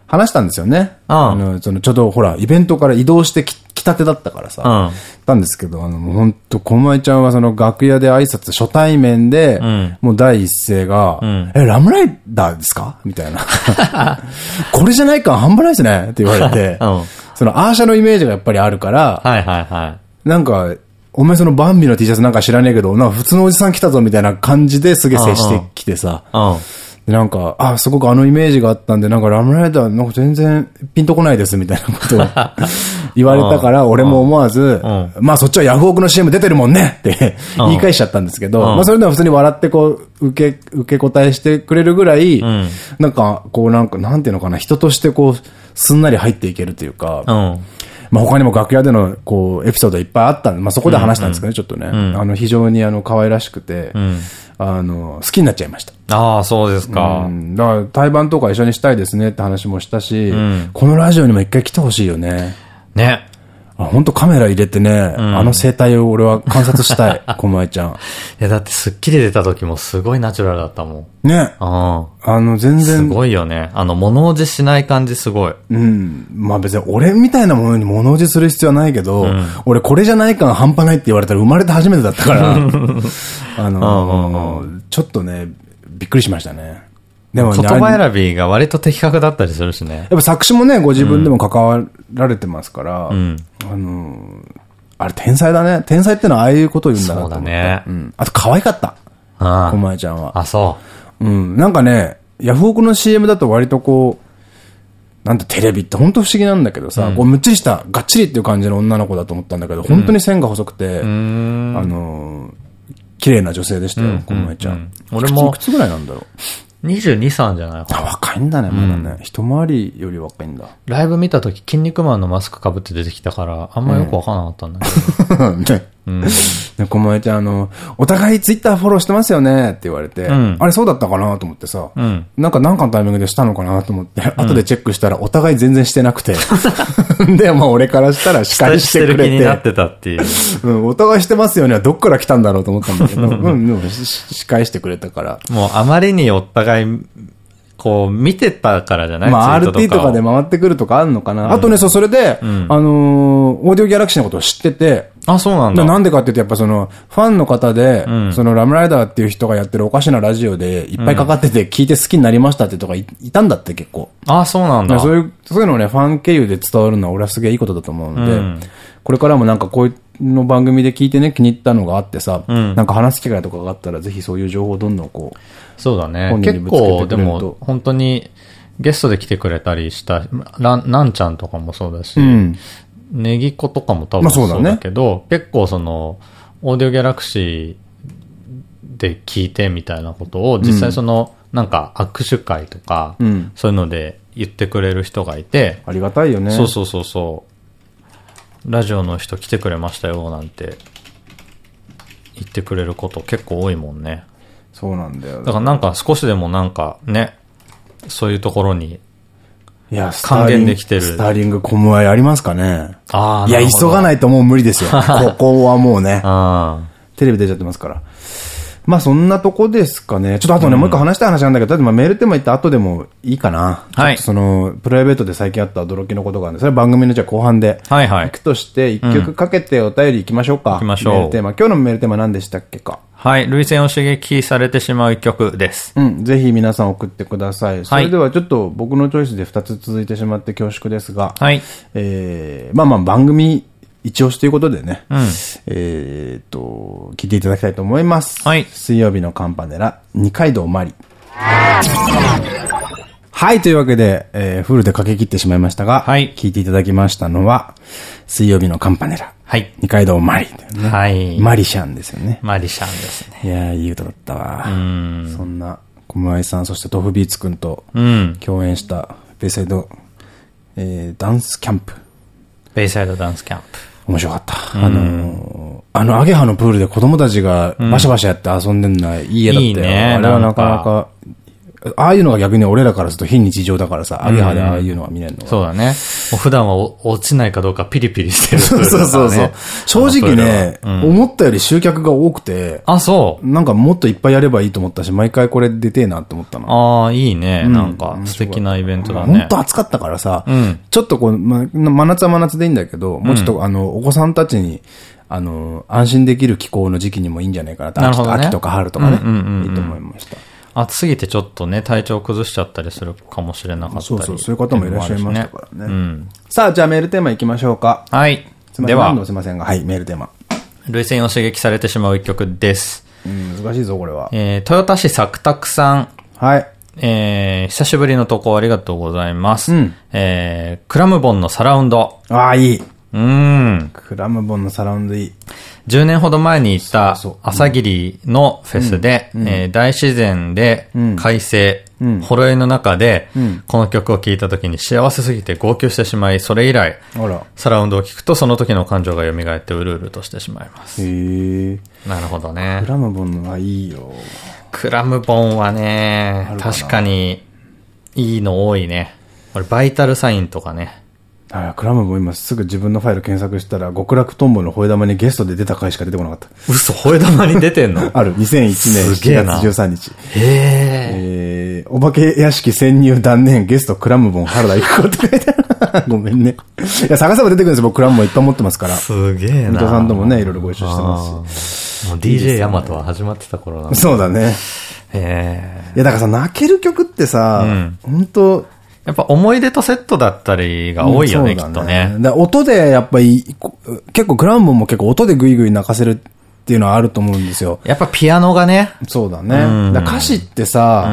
話したんですよね。うん。あの、そのちょっとほら、イベントから移動してき来たてだったからさ、うん、たんですけど、あの、本当小前ちゃんはその楽屋で挨拶初対面で、うん、もう第一声が、うん、え、ラムライダーですか？みたいな。これじゃないか？半端ないですね。って言われて、うん、そのアーシャのイメージがやっぱりあるから、はいはいはい。なんか、お前そのバンビの T シャツなんか知らねえけど、な普通のおじさん来たぞみたいな感じですげえ接してきてさ、なんか、あ、すごくあのイメージがあったんで、なんかラムライダー、なんか全然ピンとこないですみたいなことを 言われたから、俺も思わず、まあそっちはヤフオクの CM 出てるもんねって言い返しちゃったんですけど、まあそれでも普通に笑ってこう、受け、受け答えしてくれるぐらい、なんか、こうなんか、なんていうのかな、人としてこう、すんなり入っていけるというか、まあ他にも楽屋でのこうエピソードいっぱいあったんで、まあそこで話したんですけどね、ちょっとね。あの非常にあの可愛らしくて、あの、好きになっちゃいました。ああ、そうですか。うん、だから対バンとか一緒にしたいですねって話もしたし、このラジオにも一回来てほしいよね。ね。本当カメラ入れてね、うん、あの生態を俺は観察したい、小前ちゃん。いや、だってスッキリ出た時もすごいナチュラルだったもん。ね。ああの、全然。すごいよね。あの、物おじしない感じすごい。うん。まあ別に俺みたいなものに物おじする必要はないけど、うん、俺これじゃない感半端ないって言われたら生まれて初めてだったから、あのちょっとね、びっくりしましたね。でも、言葉選びが割と的確だったりするしね。やっぱ作詞もね、ご自分でも関わられてますから、うん、あの、あれ天才だね。天才ってのはああいうことを言うんだな。そうだね。うん。あと可愛かった。ああ。小前ちゃんは。あ、そう。うん。なんかね、ヤフオクの CM だと割とこう、なんてテレビって本当不思議なんだけどさ、うん、こうむっちりした、がっちりっていう感じの女の子だと思ったんだけど、本当に線が細くて、うん、あの、綺麗な女性でしたよ、この前ちゃん。俺も。いくつぐらいなんだろう？22、3じゃないあ、若いんだね、まだね。うん、一回りより若いんだ。ライブ見たとき、筋肉マンのマスクかぶって出てきたから、あんまよくわからなかったんだけど。ね。うん。で、こまえちゃん、あの、お互いツイッターフォローしてますよねって言われて、うん、あれそうだったかなと思ってさ、うん、なんか何かのタイミングでしたのかなと思って、後でチェックしたらお互い全然してなくて、で、まあ俺からしたら司会してくれて。になってたっていう。うん、お互いしてますよね。はどっから来たんだろうと思ったんだけど、うん、でも司会してくれたから。もうあまりにお互いこう、見てたからじゃない？まあ、RT とかで回ってくるとかあるのかな。あとね、そう、それで、あのオーディオギャラクシーのことを知ってて、あ、そうなんだ。なんでかって言うと、やっぱその、ファンの方で、そのラムライダーっていう人がやってるおかしなラジオで、いっぱいかかってて、聞いて好きになりましたって人がいたんだって結構。あ、そうなんだ。そういう、そういうのをね、ファン経由で伝わるのは俺はすげえいいことだと思うんで、これからもなんかこういうの番組で聞いてね、気に入ったのがあってさ、なんか話す機会とかがあったら、ぜひそういう情報をどんどんこう、そうだね。結構、でも、本当に、ゲストで来てくれたりした、ラン、なんちゃんとかもそうだし、うん、ネギコとかも多分そうだけど、ね、結構その、オーディオギャラクシーで聞いてみたいなことを、実際その、うん、なんか握手会とか、うん、そういうので言ってくれる人がいて、ありがたいよね。そうそうそうそう。ラジオの人来てくれましたよ、なんて言ってくれること結構多いもんね。そうなんだよ。だからなんか少しでもなんかね、そういうところに、いや、還元できてる。スターリングコムアイありますかねああ、いや、急がないともう無理ですよ。ここはもうね。テレビ出ちゃってますから。まあそんなとこですかね。ちょっとあとね、もう一個話したい話なんだけど、だってまあメールテーマ言った後でもいいかな。はい。その、プライベートで最近あった驚きのことがあるんで、それは番組のじゃ後半で。はいはい。行くとして、一曲かけてお便り行きましょうか。行きましょう。メールテーマ。今日のメールテーマ何でしたっけか。はい。類線を刺激されてしまう一曲です。うん。ぜひ皆さん送ってください。それではちょっと僕のチョイスで2つ続いてしまって恐縮ですが。はい。えー、まあまあ番組一押しということでね、うん、えっと、聞いていただきたいと思います。はい。水曜日のカンパネラ、二階堂マリ。はい、というわけで、えー、フルで駆け切ってしまいましたが、はい。聞いていただきましたのは、水曜日のカンパネラ。はい。二階堂マリ、ね。はい。マリシャンですよね。マリシャンですね。いやー、いい歌だったわ。うん。そんな、小室さん、そしてトフビーツくんと、うん。共演した、ベイサイド、えー、ダンスキャンプ。ベイサイドダンスキャンプ。面白かった。あの、あのアゲハのプールで子供たちがバシャバシャやって遊んでんのはいい絵だったよ。いいね。あれはなかなかああいうのが逆に俺らからすると非日常だからさ、アゲハでああいうのは見れるのそうだね。もう普段は落ちないかどうかピリピリしてる、そうそうそう。正直ね、思ったより集客が多くて。あ、そう。なんかもっといっぱいやればいいと思ったし、毎回これ出てえなって思ったの。ああ、いいね。なんか素敵なイベントだね。本当暑かったからさ、ちょっとこう、ま、真夏は真夏でいいんだけど、もうちょっとあの、お子さんたちに、あの、安心できる気候の時期にもいいんじゃないかなと。秋とか春とかね。いいと思いました。暑すぎてちょっとね、体調崩しちゃったりするかもしれなかったり。そうそう、そういう方もいらっしゃいましたからね。うん、さあ、じゃあメールテーマいきましょうか。はい。では、すみませんが、はい、メールテーマ。類線を刺激されてしまう一曲です。うん、難しいぞ、これは。えー、豊田市作拓さん。はい。えー、久しぶりの投稿ありがとうございます。うん、えー、クラムボンのサラウンド。ああ、いい。うん。クラムボンのサラウンドいい。10年ほど前に行った朝霧のフェスで、え大自然で快晴、ほろ酔いの中で、この曲を聴いた時に幸せすぎて号泣してしまい、それ以来、サラウンドを聴くとその時の感情が蘇ってうるうるとしてしまいます。へなるほどね。クラムボンはいいよ。クラムボンはね、確かにいいの多いね。これバイタルサインとかね。あクラムも今すぐ自分のファイル検索したら、極楽トンボの吠え玉にゲストで出た回しか出てこなかった。嘘、吠え玉に出てんの？ある、2001年7月13日。へえー、お化け屋敷潜入断念、ゲストクラムボン原田行くって書いてある。ごめんね。いや、探せば出てくるんですよ。僕クラムボンいっぱい持ってますから。すげえな。水戸さんともね、いろいろご一緒してますし。もう DJ ヤマトは始まってた頃なんそうだね。へえ。いや、だからさ、泣ける曲ってさ、うん、本当やっぱ思い出とセットだったりが多いよね、きっとね。音でやっぱり、結構クランボンも結構音でグイグイ泣かせるっていうのはあると思うんですよ。やっぱピアノがね。そうだね。歌詞ってさ、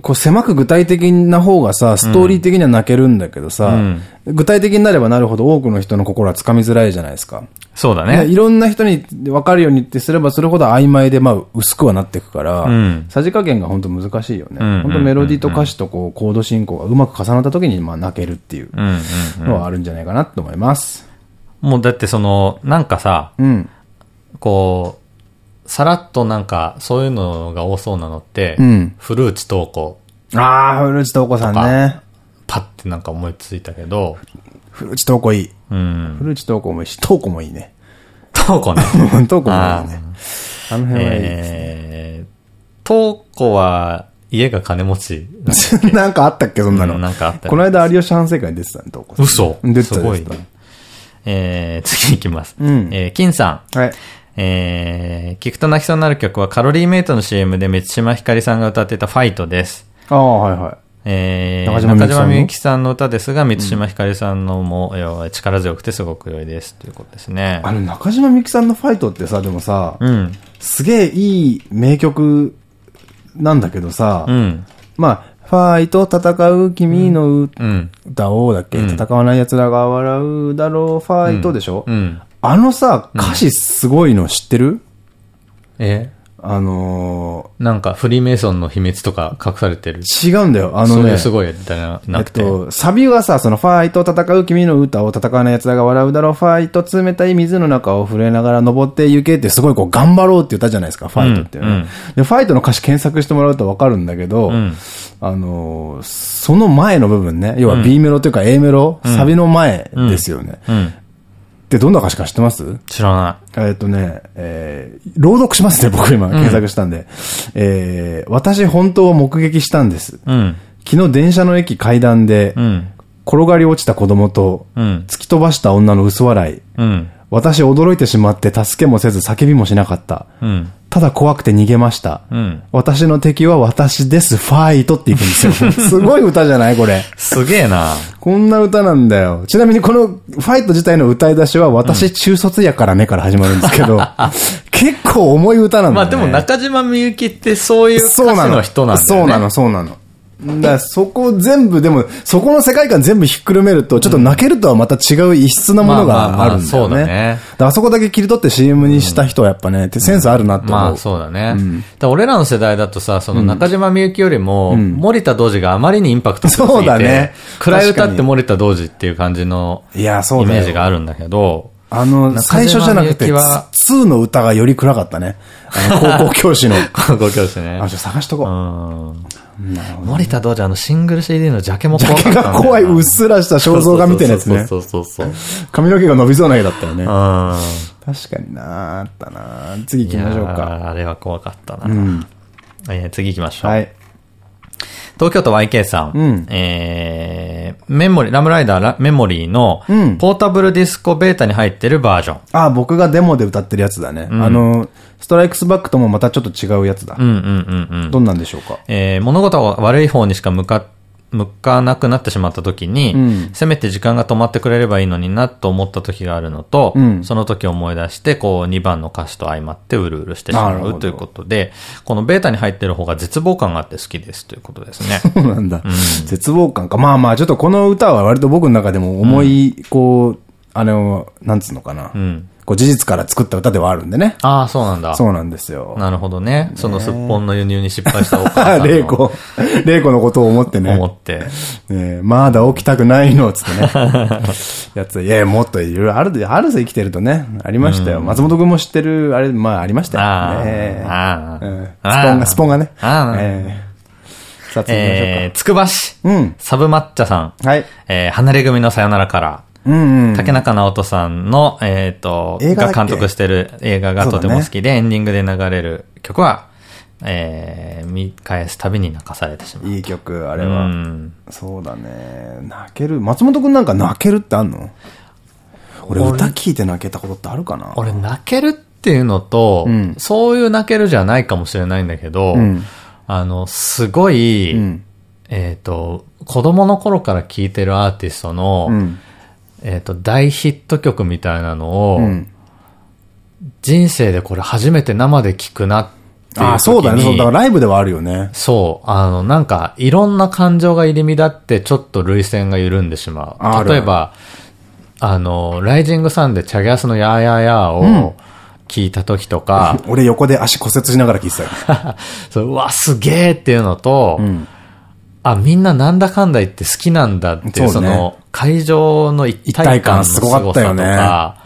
こう狭く具体的な方がさ、ストーリー的には泣けるんだけどさ、うん具体的になればなるほど多くの人の心はつかみづらいじゃないですか。そうだね。いろんな人に分かるようにってすればするほど曖昧で、まあ、薄くはなっていくから、うん、さじ加減が本当難しいよね。本当メロディーと歌詞とこう、コード進行がうまく重なった時に、まあ、泣けるっていうのはあるんじゃないかなと思います。もうだってその、なんかさ、うん、こう、さらっとなんか、そういうのが多そうなのって、うん、フルーツ投稿。ああ、フルーツ投稿さんね。パッてなんか思いついたけど。フルーツ投稿いい。うん。フルーツ投稿もいいし、投稿もいいね。投稿ね。投稿もいいね。あの辺はいいですね。えー、投稿は、家が金持ち。なんかあったっけ、そんなの。なんかあった。この間、有吉反省会に出てたね、投稿。嘘出てた。すごいえー、次いきます。うん。えー、金さん。はい。えー、聞くと泣きそうになる曲はカロリーメイトの CM で満島ひかりさんが歌っていたファイトです。ああ、はいはい。えー、中島みゆきさんの。歌ですが、満島ひかりさんのも、うん、力強くてすごく良いです。ということですね。あの、中島みゆきさんのファイトってさ、でもさ、うん、すげえいい名曲なんだけどさ、うん、まあ、ファイト戦う君の歌をだっけ、うん、戦わない奴らが笑うだろう、ファイトでしょ、うん、あのさ、歌詞すごいの知ってる、え？あのー、なんかフリーメイソンの秘密とか隠されてる。違うんだよ。あのね。そういうすごいみたいな、なくて。えっと、サビはさ、そのファイト戦う君の歌を戦わない奴らが笑うだろう、ファイト冷たい水の中を震えながら登って行けってすごいこう頑張ろうって歌じゃないですか、ファイトってね。うんうん、で、ファイトの歌詞検索してもらうとわかるんだけど、うん、あのー、その前の部分ね、要は B メロというか A メロ、サビの前ですよね。ってどんな歌詞か知ってます？知らない。えっとね、えー、朗読しますね、僕今検索したんで。うん、えー、私本当を目撃したんです。うん、昨日電車の駅階段で、うん、転がり落ちた子供と、突き飛ばした女の薄笑い。うん、私驚いてしまって助けもせず叫びもしなかった。うんただ怖くて逃げました。うん、私の敵は私です、ファイトっていくんですよ。すごい歌じゃないこれ。すげえな。こんな歌なんだよ。ちなみにこのファイト自体の歌い出しは私中卒やからねから始まるんですけど、結構重い歌なんだよ、ね。まあでも中島みゆきってそういう歌詞の人なんだよね。そうなの、そうなの。だそこ全部、でも、そこの世界観全部ひっくるめると、ちょっと泣けるとはまた違う異質なものがあるんだよね。そうだね。あそこだけ切り取って CM にした人はやっぱね、センスあるなって思う。まあそうだね。俺らの世代だとさ、その中島みゆきよりも、森田童子があまりにインパクト強すぎて、そうだね。暗い歌って森田童子っていう感じのイメージがあるんだけど、あの、最初じゃなくて、2の歌がより暗かったね。あの、高校教師の。高校教師ね。あ、ちょ、探しとこう。森田道場のシングル CD のジャケも怖かった、ね。ジャケが怖い、うっすらした肖像画みたいなやつね。そうそうそう髪の毛が伸びそうな絵だったよね。確かになあったな次行きましょうか。あれは怖かったな、うん、えー、次行きましょう。はい。東京都 YK さん。うん、えー、メモリー、ラムライダーメモリーの、ポータブルディスコベータに入ってるバージョン。ああ、僕がデモで歌ってるやつだね。うん、あの、ストライクスバックともまたちょっと違うやつだ。うんうんうんうん。どんなんでしょうか？えー、物事は悪い方にしか向かって、向かなくなってしまった時に、うん、せめて時間が止まってくれればいいのになと思った時があるのと、うん、その時思い出して、こう2番の歌詞と相まってうるうるしてしまうということで、このベータに入ってる方が絶望感があって好きですということですね。そうなんだ。うん、絶望感か。まあまあ、ちょっとこの歌は割と僕の中でも重い、こう、あの、なんつうのかな。うんこう事実から作った歌ではあるんでね。ああ、そうなんだ。そうなんですよ。なるほどね。そのすっぽんの輸入に失敗したお母さんの。玲子。玲子のことを思ってね。思って。ねまだ起きたくないの、つってね。やつ、いや、もっといろいろあるで、あるぜ生きてるとね、ありましたよ。松本くんも知ってる、あれ、まあありましたよ。ああ。スポンが、スポンがね。ああ。さあ、次行きましょうか。えー、つくば市。うん。サブマッチャさん。はい。えー、離れ組のさよならから。うんうん、竹中直人さんの、えっ、ー、と、が監督してる映画がとても好きで、ね、エンディングで流れる曲は、えー、見返すたびに泣かされてしまう。いい曲、あれは。うん、そうだね。泣ける。松本くんなんか泣けるってあんの？俺歌聞いて泣けたことってあるかな？俺泣けるっていうのと、うん、そういう泣けるじゃないかもしれないんだけど、うん、あの、すごい、えっ、と、子供の頃から聴いてるアーティストの、えっ、と、大ヒット曲みたいなのを、うん、人生でこれ初めて生で聴くなっああ、そうだね。そう、だからライブではあるよね。そう。あの、なんか、いろんな感情が入り乱って、ちょっと涙腺が緩んでしまう。例えば、あの、ライジングサンでチャギアスのヤーヤーヤーを聞いた時とか、うん、俺横で足骨折しながら聞いてたよ。そう、うわ、すげえっていうのと、うん、あ、みんななんだかんだ言って好きなんだっていう、その、会場の一体感のすごさとか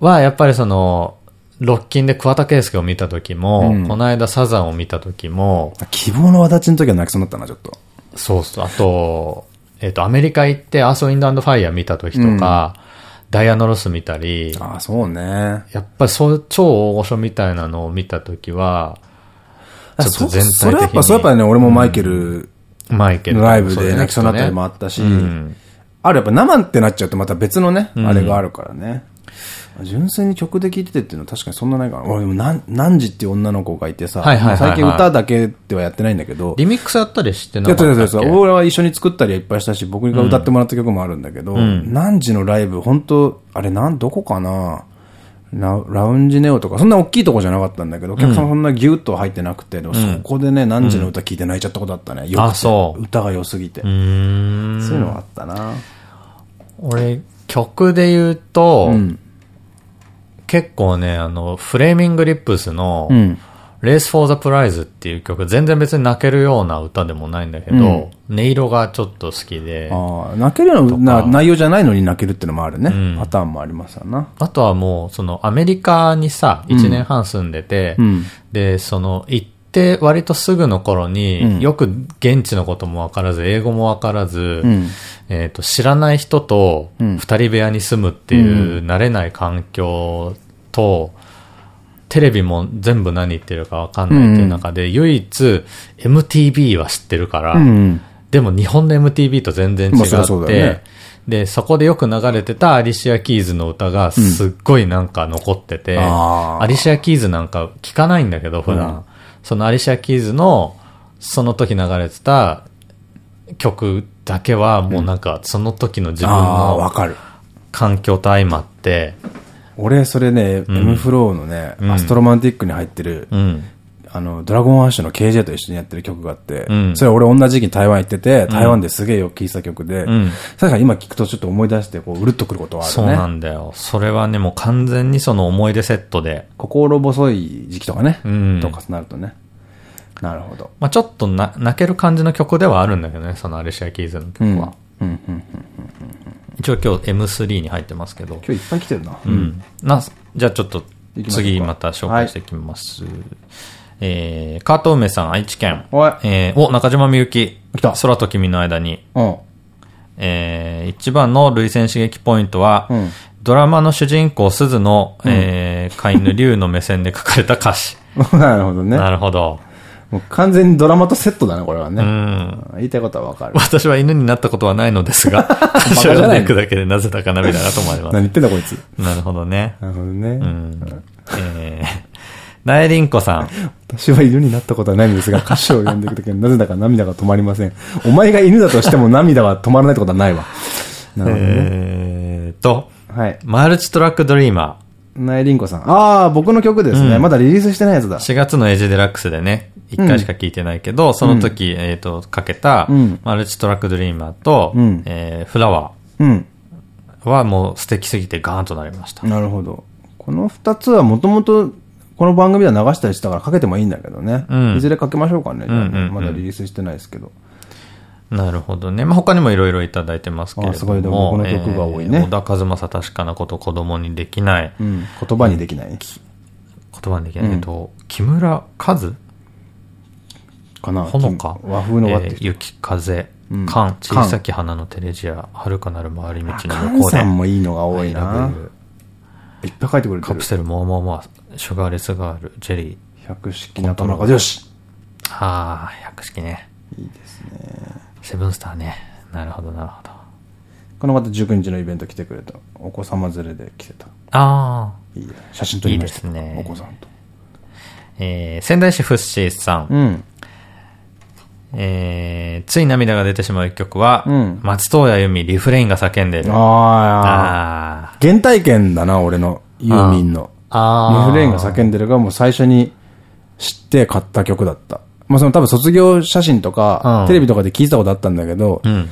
は、やっぱりその、ロッキンで桑田佳祐を見た時も、うん、この間サザンを見た時も、希望の轍の時は泣きそうになったな、ちょっと。そうそう。あと、えっ、ー、と、アメリカ行ってアーソインドファイヤー見た時とか、うん、ダイアナロス見たり、ああ、そうね。やっぱりそう超大御所みたいなのを見た時は、ちょっと全体的に。それやっぱ、それやっぱね、俺もマイケル、うん、マイケルライブで泣きそなったりもあったし、あるやっぱ生ってなっちゃうとまた別のね、あれがあるからね。純粋に曲で聴いててっていうのは確かにそんなないかな。俺でも何、何時っていう女の子がいてさ、最近歌だけではやってないんだけど。リミックスやったりしてなかったっけ？俺は一緒に作ったりいっぱいしたし、僕が歌ってもらった曲もあるんだけど、うん、何時のライブ、本当あれなん、どこかな？ラウンジネオとか、そんな大きいとこじゃなかったんだけど、お客さんそんなギュッと入ってなくて、うん、そこでね、何時の歌聴いて泣いちゃったことあったね。よあ、そう。歌が良すぎて。そういうのがあったな。俺、曲で言うと、うん結構ね、あの、フレーミングリップスの、レース・フォー・ザ・プライズっていう曲、全然別に泣けるような歌でもないんだけど、うん、音色がちょっと好きで。ああ、泣けるような内容じゃないのに泣けるっていうのもあるね。うん、パターンもありますよな。あとはもう、そのアメリカにさ、1年半住んでて、うん、で、その、行って割とすぐの頃に、よく現地のこともわからず、英語もわからず、えっと、知らない人と二人部屋に住むっていう慣れない環境と、テレビも全部何言ってるかわかんないっていう中で、唯一 MTV は知ってるから、でも日本の MTV と全然違って、で、そこでよく流れてたアリシア・キーズの歌がすっごいなんか残ってて、アリシア・キーズなんか聞かないんだけど、普段。そのアリシア・キーズの、その時流れてた曲だけはもうなんかその時の自分の環境と相まって、俺それね、M フローのね、アストロマンティックに入ってる、あの、ドラゴンアッシュの KJ と一緒にやってる曲があって、それ俺同じ時期に台湾行ってて、台湾ですげえよく聴いた曲で、確かに今聞くとちょっと思い出して、こう、うるっとくることはあるね。そうなんだよ。それはね、もう完全にその思い出セットで。心細い時期とかね、とかなるとね。なるほど。まあちょっとな泣ける感じの曲ではあるんだけどね、そのアレシア・キーズの曲は。一応今日 M3 に入ってますけど。今日いっぱい来てるな。うん。な、じゃあちょっと次また紹介していきます。はい、えー、カート梅さん、愛知県。えー、お、中島みゆき。来た。空と君の間に。うん。えー、一番の類線刺激ポイントは、うん、ドラマの主人公、鈴の、うん、えー、飼い犬竜の目線で書かれた歌詞。なるほどね。なるほど。もう完全にドラマとセットだね、これはね。うん。言いたいことはわかる。私は犬になったことはないのですが、私は読んくだけでなぜだか涙が止まります。何言ってんだこいつ？なるほどね。なるほどね。うん。えー、ナエリンコさん。私は犬になったことはないのですが、歌詞を読んでいくときは なぜだか涙が止まりません。お前が犬だとしても涙は止まらないってことはないわ。なるほどね。えーと、はい。マルチトラックドリーマー。ナエリンコさん。ああ、僕の曲ですね。うん、まだリリースしてないやつだ。4月のエイジデラックスでね、一回しか聞いてないけど、うん、その時、えっ、と、かけた、マルチトラックドリーマーと、うん、えー、フラワーはもう素敵すぎてガーンとなりました。なるほど。この二つはもともと、この番組では流したりしたからかけてもいいんだけどね。うん、いずれかけましょうかね。まだリリースしてないですけど。なるほどね。まあ、他にもいろいろいただいてますけれども。あ、すごい、でもこの曲が多いね。えー、小田和正確かなこと子供にできない。うん、言葉にできない。言葉にできない。えっと、木村和？かなほのか。和風の和って、えー、雪、風、寒、小さき花のテレジア、遥かなる回り道の向こうで。さんもいいのが多いな。いっぱい書いてくれてる。カプセル、もうもうもう、シュガーレスガール、ジェリー。百式仲間が、よしああ、百式ね。いいですね。セブンスターね。なるほど、なるほど。この方19日のイベント来てくれた。お子様連れで来てた。ああ。いい写真撮りました。いいですね。お子さんと。えー、仙台市フッシーさん。うん。えー、つい涙が出てしまう一曲は、うん、松任谷由実、リフレインが叫んでる。ああ。原体験だな、俺の、ユーミンの。ああ。リフレインが叫んでるがもう最初に知って買った曲だった。まあその多分卒業写真とか、うんテレビとかで聞いたことあったんだけど、うん。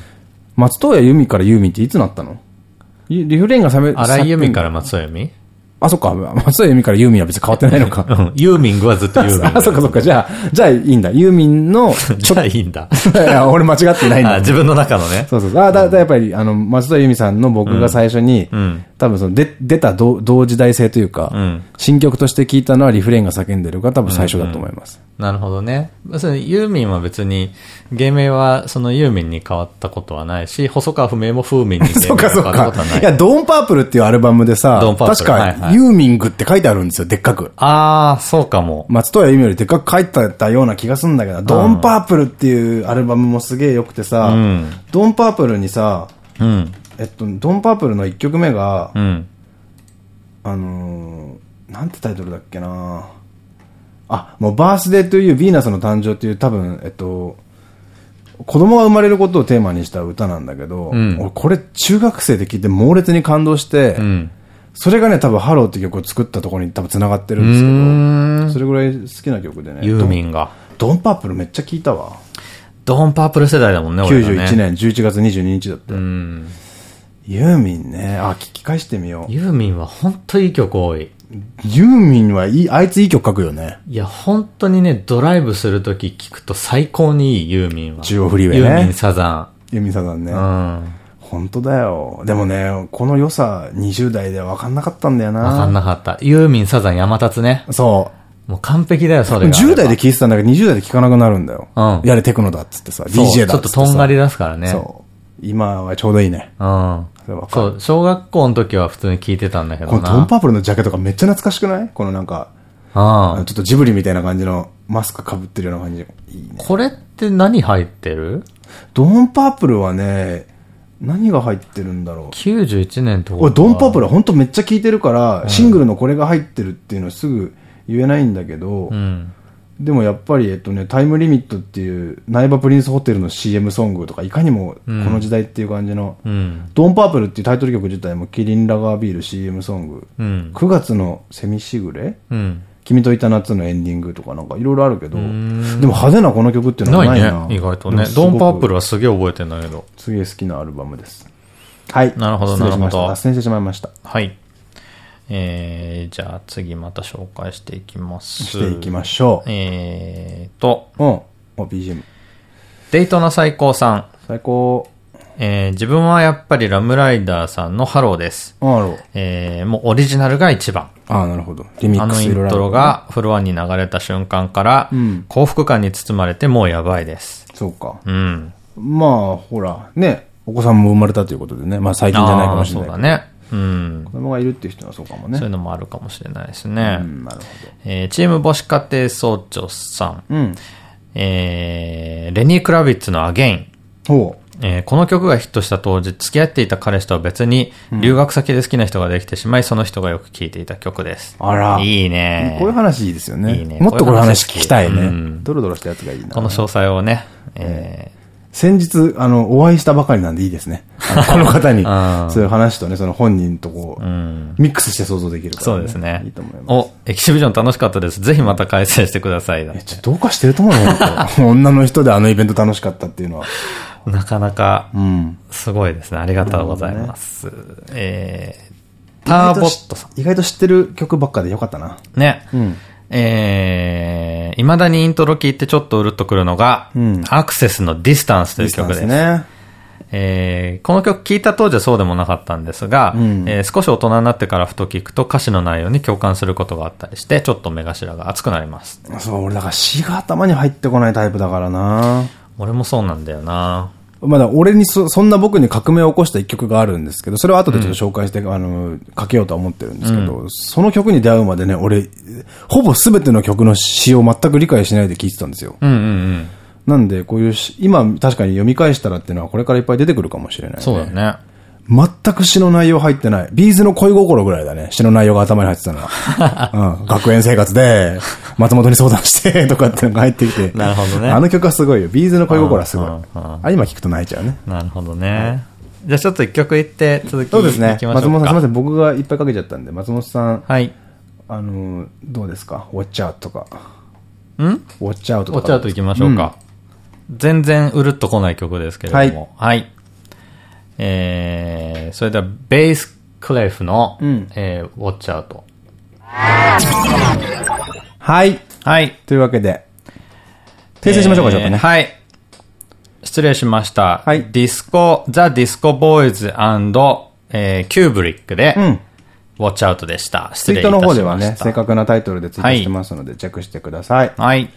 松任谷由実からユーミンっていつなったの？リリフレインが冷め、荒井由実から松任谷由実？あ、そっか。松任谷由実からユーミンは別に変わってないのか。うん。ユーミングはずっとユーミング。あ、そっかそっか。じゃあ、じゃあいいんだ。ユーミンの、じゃあいいんだ。いや、俺間違ってないんだ。あ自分の中のね。そうそう。あ、だ、だやっぱり、あの、松任谷由実さんの僕が最初に、うん。多分その、で、出た同同時代性というか、うん新曲として聞いたのはリフレインが叫んでるが多分最初だと思います。なるほどね。ユーミンは別に、芸名はそのユーミンに変わったことはないし、細川不明も風民に 変わったかことはない。。いや、ドーンパープルっていうアルバムでさドーン、パープ確かユーミングって書いてあるんですよ、でっかく。ああ、そうかも。松任谷由実よりでっかく書いてたような気がするんだけど、ドーンパープルっていうアルバムもすげえ良くてさ、うんドーンパープルにさ、うん。えっと、ドーンパープルの1曲目が、うん。あのー、なんてタイトルだっけなあ、もうバースデーというヴィーナスの誕生っていう多分、えっと、子供が生まれることをテーマにした歌なんだけど、ん俺これ中学生で聴いて猛烈に感動して、うん。それがね、多分ハローって曲を作ったところに多分繋がってるんですけど、それぐらい好きな曲でね。ユーミンが。ドン。パープルめっちゃ聴いたわ。ドーンパープル世代だもんね、俺らね。91。年11月22日だって。うん。ユーミンね。あ、聞き返してみよう。ユーミンは本当いい曲多い。ユーミンはいい、あいついい曲書くよね。いや、本当にね、ドライブするとき聞くと最高にいい、ユーミンは。中央フリーウェイねユーミンサザユーミンさんね。ン。うん。本当だよ。でもね、この良さ20代では分かんなかったんだよな。わかんなかった。ユーミンサザン山立つね。そもう完璧だよ、それう。が。10代で聴いてたんだけど、20代で聴かなくなるんだよ。うんやれテクノだっつってさ、DJ だっつってさ。ちょっととんがり出すからね。そう。今はちょうどいいね。うん。そう、小学校の時は普通に聞いてたんだけどこのトンな。パープルのジャケとかめっちゃ懐かしくない？このなんか、うん。ちょっとジブリみたいな感じのマスク被ってるような感じ。いいね。これって何入ってる？ドンパープルはね、何が入ってるんだろう。?91 年とか。俺、ドンパープルは本当めっちゃ聴いてるから、シングルのこれが入ってるっていうのはすぐ言えないんだけど、うん。でもやっぱり、えっとね、タイムリミットっていう、苗場プリンスホテルの CM ソングとか、いかにもこの時代っていう感じの、うん。ドンパープルっていうタイトル曲自体もキリンラガービール CM ソング、うん。9月のセミシグレ？うん。君といた夏のエンディングとかなんかいろいろあるけど、でも派手なこの曲っていうのはなないいな。ね、意外とね。ドンパープルはすげえ覚えてんだけど。すげえ好きなアルバムです。はい。なるほどなるほど脱線してしまいました。はい。えー、じゃあ次また紹介していきます。していきましょう。えーと、うん。お、BGM。デートの最高さん。最高。えー、自分はやっぱりラムライダーさんのハローです。ハロー。えー、もうオリジナルが一番。ああ、なるほど。リミックスあるイントロ。がフロアに流れた瞬間から、ん幸福感に包まれてもうやばいです。そうか。うん。まあ、ほら、ね、お子さんも生まれたということでね。まあ最近じゃないかもしれないそうだね。うん。子供がいるっていう人はそうかもね。そういうのもあるかもしれないですね。うん、なるほえーチーム母子家庭総長さん。ど。うん。えーレニー・クラビッツのアゲイン。ほえーこの曲がヒットした当時、付き合っていた彼氏とは別に、留学先で好きな人ができてしまい、その人がよく聴いていた曲です。う。あら。いいこねういう話いいですよね。いいねもっとこういう話聞きたいね。こうんドロドロしたやつがいいな。この詳細をね、え先日、あの、お会いしたばかりなんでいいですね。あの この方にそういう話とね、その本人とこう、ーうん。ミックスして想像できるから、そうですね。いいと思います。お、エキシビジョン楽しかったです。ぜひまた開催してください。だってちょっとどうかしてると思うよ、女の人であのイベント楽しかったっていうのは。なかなか、うん。すごいですね。ありがとうございます。えー、ターボットさん。意外と知ってる曲ばっかでよかったな。ね。うん。えー、未だにイントロ聞いてちょっとうるっとくるのが、うんアクセスのディスタンスという曲です。ね。えーこの曲聴いた当時はそうでもなかったんですが、うんえー少し大人になってからふと聞くと歌詞の内容に共感することがあったりして、ちょっと目頭が熱くなります。そう、俺だから詩が頭に入ってこないタイプだからな。俺もそうなんだよな。まだ俺にそ、そんな僕に革命を起こした一曲があるんですけど、それは後でちょっと紹介して、あの、かけようとは思ってるんですけど、その曲に出会うまでね、俺、ほぼ全ての曲の詩を全く理解しないで聴いてたんですよ。うんうんうん。なんで、こういう詩、今確かに読み返したらっていうのはこれからいっぱい出てくるかもしれない、ね。そうだね。全く詩の内容入ってない。ビーズの恋心ぐらいだね。詩の内容が頭に入ってたのは。うん。学園生活で、松本に相談して、とかってのが入ってきて。なるほどねあの曲はすごいよ。ビーズの恋心はすごい。あ、今聞くと泣いちゃうね。なるほどね。じゃあちょっと一曲言って続きそうですね。松本さん、すみません。僕がいっぱいかけちゃったんで、松本さん、はい。あの、どうですか？ウォッチャーとか。ん？ウォッチアウトウォッチアウト行きましょうか。全然うるっと来ない曲ですけれども。はい。えー、それでは、ベースクレフの、えー、ウォッチアウト。はい。はい。というわけで、訂正しましょうか、ちょっとね。はい。失礼しました。はいディスコ、ザ・ディスコ・ボーイズえー、キューブリックで、んウォッチアウトでした。ツイー失礼いたしました。トの方ではね、正確なタイトルでツイートしてますので、チェックしてください。はい。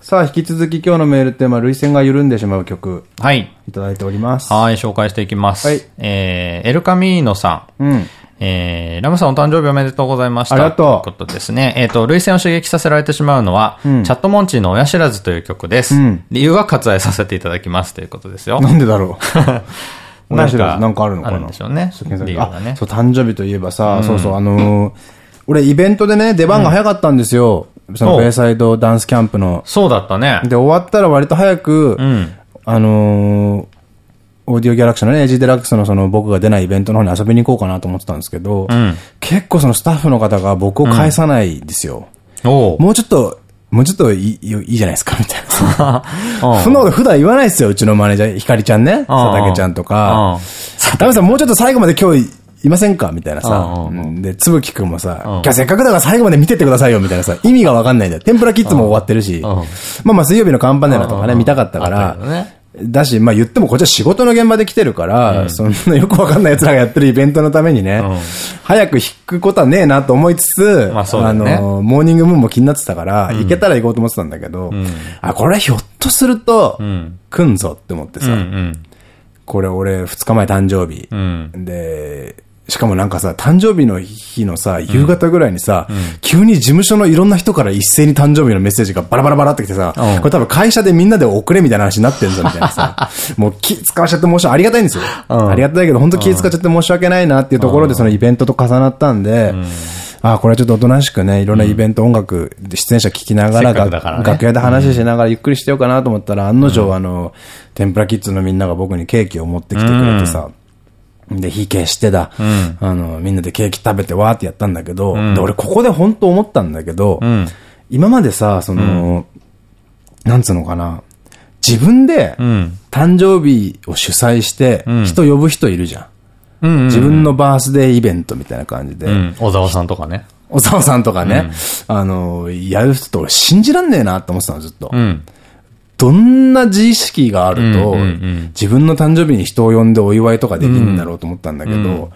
さあ、引き続き今日のメールテーマ、涙腺が緩んでしまう曲、はい。いただいております。はい、紹介していきます。はいえー、エルカミーノさん。うん。えー、ラムさんお誕生日おめでとうございました。ありがとうということですね。えっ、と、涙腺を刺激させられてしまうのは、チャットモンチーの親知らずという曲です。ん理由は割愛させていただきますということですよ。なんでだろう。親知らずなんかあるのかな？あるんでしょうねそう、誕生日といえばさ、そうそう、あのー俺イベントでね、出番が早かったんですよ。そのおうベイサイドダンスキャンプの。そうだったね。で、終わったら割と早く、うん。あのーオーディオギャラクシーのね、エイジデラックスのその僕が出ないイベントの方に遊びに行こうかなと思ってたんですけど、ん結構そのスタッフの方が僕を返さないんですよ。もうちょっと、もうちょっといいいいじゃないですか、みたいな。うんそんなこと普段言わないですよ、うちのマネージャー、ひかりちゃんね、佐竹ちゃんとか。ダメさん、もうちょっと最後まで今日いませんか？みたいなさ。で、つぶきくんもさ、ん今日せっかくだから最後まで見てってくださいよ、みたいなさ。意味がわかんないんだよ。天ぷらキッズも終わってるし。んまあまあ、水曜日のカンパネラとかね、見たかったかあら。だし、まあ言ってもこっちは仕事の現場で来てるから、そんなよくわかんない奴らがやってるイベントのためにね、早く引くことはねえなと思いつつ、まあの、モーニングムーンも気になってたから、行けたら行こうと思ってたんだけど、あ、これはひょっとすると、ん来んぞって思ってさ。これ俺2日前誕生日。うん。で、しかもなんかさ、誕生日の日のさ、夕方ぐらいにさ、急に事務所のいろんな人から一斉に誕生日のメッセージがバラバラバラってきてさ、うん。これ多分会社でみんなで送れみたいな話になってんぞみたいなさ、もう気使わしちゃって申し訳ありがたいんですよ。うん。ありがたいけど、本当気使っちゃって申し訳ないなっていうところでそのイベントと重なったんで、あこれはちょっとおとなしくね、いろんなイベント、音楽、出演者聞きながら、楽屋で話しながらゆっくりしてようかなと思ったら、案の定、あの、天ぷらキッズのみんなが僕にケーキを持ってきてくれてさ、で、火消してだ、あの、みんなでケーキ食べてわーってやったんだけど、で、俺ここで本当思ったんだけど、ん今までさ、その、なんつうのかな、自分でうん。誕生日を主催して、人呼ぶ人いるじゃん。うんうん。自分のバースデーイベントみたいな感じで、うん。小沢さんとかね。小沢さんとかね、あの、やる人って俺信じらんねえなって思ってたの、ずっと。うん。どんな自意識があると、うんうんうん自分の誕生日に人を呼んでお祝いとかできるんだろうと思ったんだけど、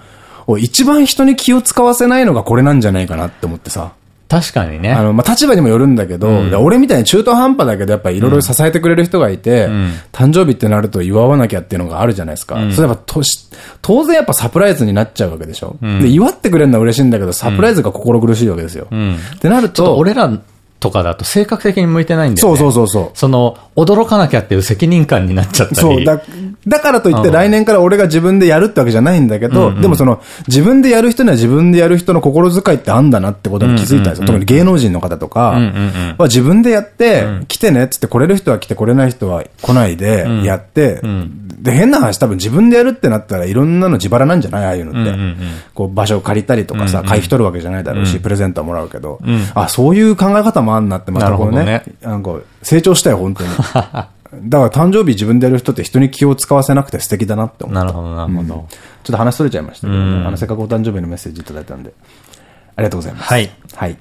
お一番人に気を使わせないのがこれなんじゃないかなって思ってさ。確かにね。あの、まあ、立場にもよるんだけど、で俺みたいに中途半端だけど、やっぱいろいろ支えてくれる人がいて、誕生日ってなると祝わなきゃっていうのがあるじゃないですか。それやっぱ当然やっぱサプライズになっちゃうわけでしょ。で、祝ってくれるのは嬉しいんだけど、サプライズが心苦しいわけですよ。んってなると、俺らとかだと性格的に向いてないんだよそうね。そうそうそう。その、驚かなきゃっていう責任感になっちゃったり。そう、だ、だからといって来年から俺が自分でやるってわけじゃないんだけど、でもその、自分でやる人には自分でやる人の心遣いってあんだなってことに気づいたんですよ。特に芸能人の方とかは自分でやって、来てねっつって来れる人は来て来れない人は来ないでやって、で、変な話多分自分でやるってなったらいろんなの自腹なんじゃないああいうのって。こう場所を借りたりとかさ、会費取るわけじゃないだろうし、プレゼントはもらうけど、あ、そういう考え方もあんなってまたこうねなんか成長したよ、本当に。だから誕生日自分でやる人って人に気を使わせなくて素敵だなって思った。なるほど、なるほど。ちょっと話それちゃいましたけどね、あの、せっかくお誕生日のメッセージいただいたんで。ありがとうございます。はい。はい。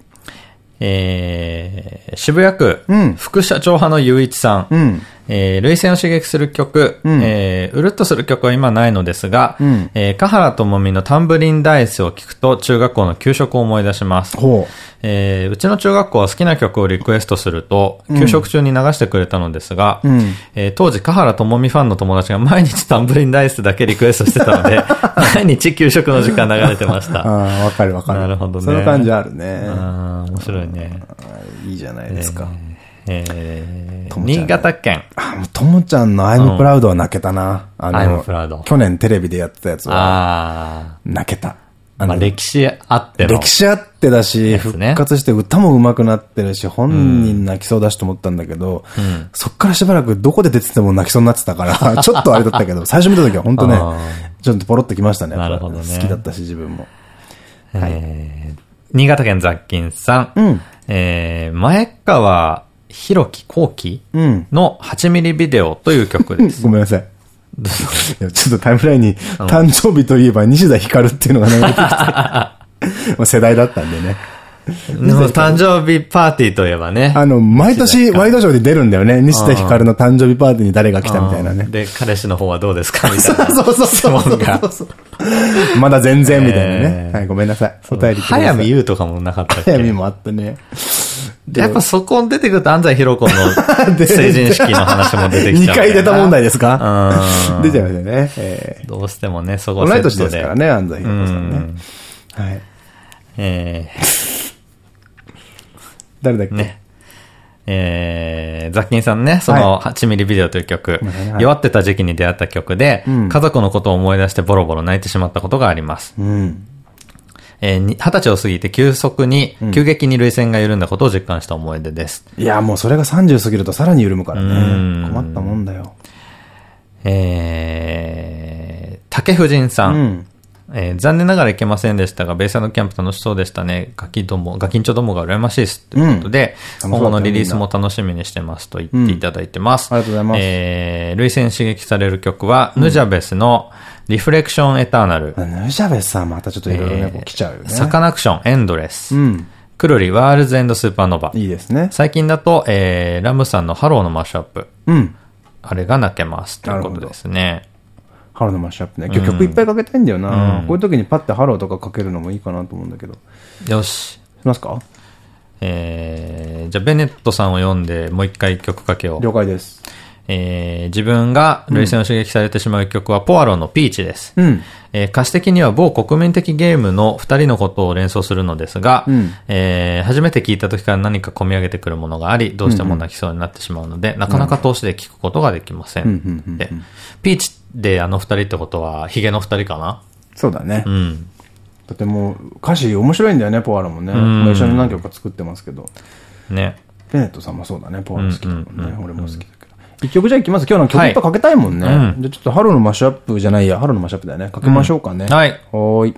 えー、渋谷区、うん副社長派の雄一さん。うん。えー、類線を刺激する曲、んえー、うるっとする曲は今ないのですが、んえー、香原朋美のタンブリンダイスを聴くと中学校の給食を思い出します。ほえーうちの中学校は好きな曲をリクエストすると、給食中に流してくれたのですが、んえー当時、香原朋美ファンの友達が毎日タンブリンダイスだけリクエストしてたので、毎日給食の時間流れてましう。た。ああ、わかるわかる。なるほどねその感じあるね。あー面白いね。いいじゃないですか。えーともちゃん新潟県。あ、もうともちゃんの I'm proud は泣けたな。あ I'm proud 去年テレビでやってたやつはあ泣けた。あ。まあ、あの歴史あっての。歴史あってだし、復活して歌も上手くなってるし、本人泣きそうだしと思ったんだけど、そっからしばらくどこで出てても泣きそうになってたから、ちょっとあれだったけど、最初見た時は本当ねあ、ちょっとポロッときましたね。なるほどね好きだったし、自分も。えー新潟県雑菌さん。うんえー前川ひろきこうきうん。の8ミリビデオという曲です。ごめんなさい。ちょっとタイムラインに、誕生日といえば西田ひかるっていうのが流れてきて、まあ世代だったんでね。でも誕生日パーティーといえばね。あの、毎年ワイドショーで出るんだよね。西田ひかるの誕生日パーティーに誰が来たみたいなね。で、彼氏の方はどうですか？みたいな。そうそうそう。まだ全然みたいなね。えーはい、ごめんなさい。お便りください早見優とかもなかったっけ？早見もあったね。やっぱそこに出てくると安西弘子の 成人式の話も出てきちゃう。2回出た問題ですか？うん出ちゃいましたね。えどうしてもね、そーこセット同い年ですからね、安西ひろ子さんねうん。はい。え誰だっけ？ー、ね。えー、ザッキンさんね、その8ミリビデオという曲、はい弱ってた時期に出会った曲で、うん家族のことを思い出してボロボロ泣いてしまったことがあります。うん。えーに二十歳を過ぎて急速に、急激に涙腺が緩んだことを実感した思い出です。いや、もうそれが30過ぎるとさらに緩むからうんね。困ったもんだよ。えー、竹夫人さん。うん。えー残念ながら行けませんでしたが、ベイサイドキャンプ楽しそうでしたね。ガキども、ガキンチョどもが羨ましいです。ということで、うん今後のリリースも楽しみにしてますと言っていただいてます。うんありがとうございますえー、類線刺激される曲は、ヌジャベスのリフレクションエターナル。ヌジャベスさんまたちょっといろいろね、こう来ちゃうよね。サカナクションエンドレス。うん。クルリワールズエンドスーパーノバ。いいですね。最近だと、えー、ラムさんのハローのマッシュアップ。うん。あれが泣けます。ということですね。ハローのマッシュアップね。今日曲いっぱいかけたいんだよな。こういう時にパッてハローとかかけるのもいいかなと思うんだけど。しよし。ますか？えー、じゃあベネットさんを読んで、もう一回曲かけよう。了解です。えー自分が涙腺を刺激されてしまう曲は、ポアロのピーチです。うん。えー歌詞的には某国民的ゲームの二人のことを連想するのですが、うんえー初めて聞いた時から何か込み上げてくるものがあり、どうしても泣きそうになってしまうので、なかなか通しで聞くことができませうんピーチであの二人ってことは、ヒゲの二人かな？そうだねう。ん。とても歌詞面白いんだよね、ポアロもね。一緒に何曲か作ってますけど。ね。ベネットさんもそうだね、ポアロ好きだもんうんうんうん。ね俺も好きだけど。一曲じゃあいきます。今日の曲いっぱいかけたいもんね。はいうんじゃあちょっとハローのマッシュアップじゃないや、ハローのマッシュアップだよね。かけましょうかね。はい。はーい。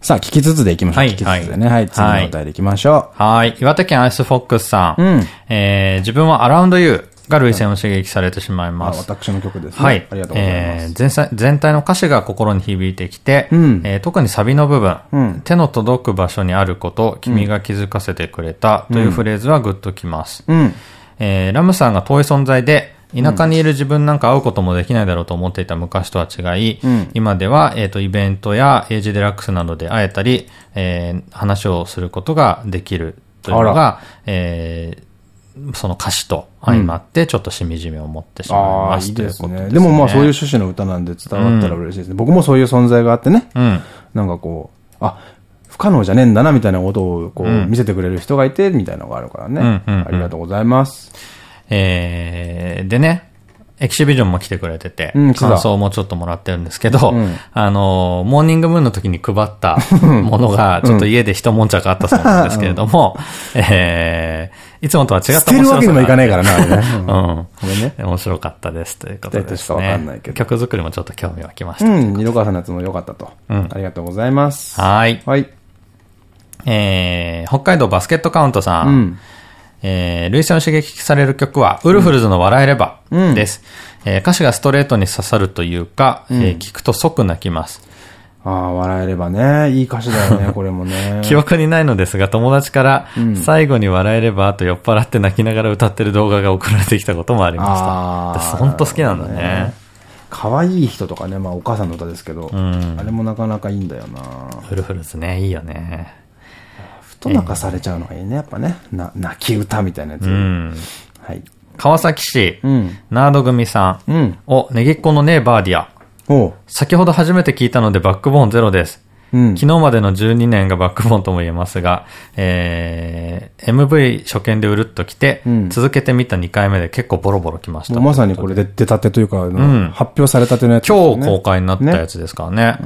さあ、聞きつつでいきましょう。はい聞きつつでね。はい、次のお便り行きましょはい。岩手県アイスフォックスさん。うんえー自分はアラウンドユーが涙腺を刺激されてしまいます。私の曲ですね。はい。ありがとうございます。えー全体全体の歌詞が心に響いてきて、うんえー特にサビの部分、うん手の届く場所にあること、君が気づかせてくれたというフレーズはグッときます。うん。えーラムさんが遠い存在で、田舎にいる自分なんか会うこともできないだろうと思っていた昔とは違い、うん今では、えっ、と、イベントやエイジデラックスなどで会えたり、えー話をすることができるというのあが、えーその歌詞と相まって、ちょっとしみじみ思ってしまいます。いいですね。ということでもまあそういう趣旨の歌なんで伝わったら嬉しいですね。僕もそういう存在があってね。うん。なんかこう、あ、不可能じゃねえんだなみたいなことをこううん見せてくれる人がいてみたいなのがあるからね。うんうんうんありがとうございます。えーでね、エキシビジョンも来てくれてて、うん感想もちょっともらってるんですけど、うんあのー、モーニングムーンの時に配ったものが、ちょっと家で一悶着あったそうなんですけれども、えーいつもとは違った捨てるわけにもいかないからな、あれね。うん。ごめんね。面白かったですということです大体しかわかんないねけ。ど曲作りもちょっと興味湧きました。うん、二度川さんのやつも良かったと。うんありがとうございます。はい。はい。えー、北海道バスケットカウントさん。うん。えー、類線を刺激される曲は、ウルフルズの笑えればです。えー歌詞がストレートに刺さるというか、えー聞くと即泣きます。ああ、笑えればね。いい歌詞だよね、これもね。記憶にないのですが、友達から、最後に笑えればと酔っ払って泣きながら歌ってる動画が送られてきたこともありました。私本当好きなんだね。可愛い人とかね、まあお母さんの歌ですけど、んあれもなかなかいいんだよな。ウルフルズね、いいよね。ふと泣かされちゃうのがいいね、やっぱね。な、泣き歌みたいなやつ。うん。はい。川崎市、うん。ナード組さん。うん。お、ネギっ子のねえバーディア。先ほど初めて聞いたのでバックボーンゼロです。うん。昨日までの12年が バックボーンとも言えますが、えー、MV 初見でうるっと来て、うん続けてみた2回目で結構ボロボロ来ました。まさにこれで出たてというか、あのん発表されたてのやつね。今日公開になったやつですからね。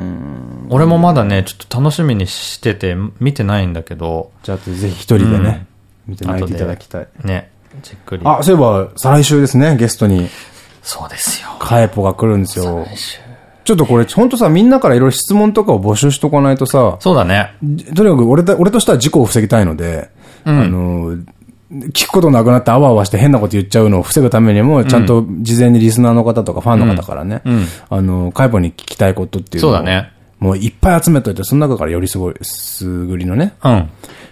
俺もまだね、ちょっと楽しみにしてて、見てないんだけど、じゃあぜひ一人でね、見て泣いていただきたい。ね、じっくり。あ、そういえば、再来週ですね、ゲストに、そうですよ。カエポが来るんですよ。ちょっとこれ、ほんとさ、みんなからいろいろ質問とかを募集しとかないとさ、そうだね。とにかく俺だ俺としては事故を防ぎたいので、うんあの、聞くことなくなってあわあわして変なこと言っちゃうのを防ぐためにも、ちゃんと事前にリスナーの方とかファンの方からね、あの、カイポに聞きたいことっていうのをそうだね。もういっぱい集めといて、その中からよりすごい、すぐりのね、うん。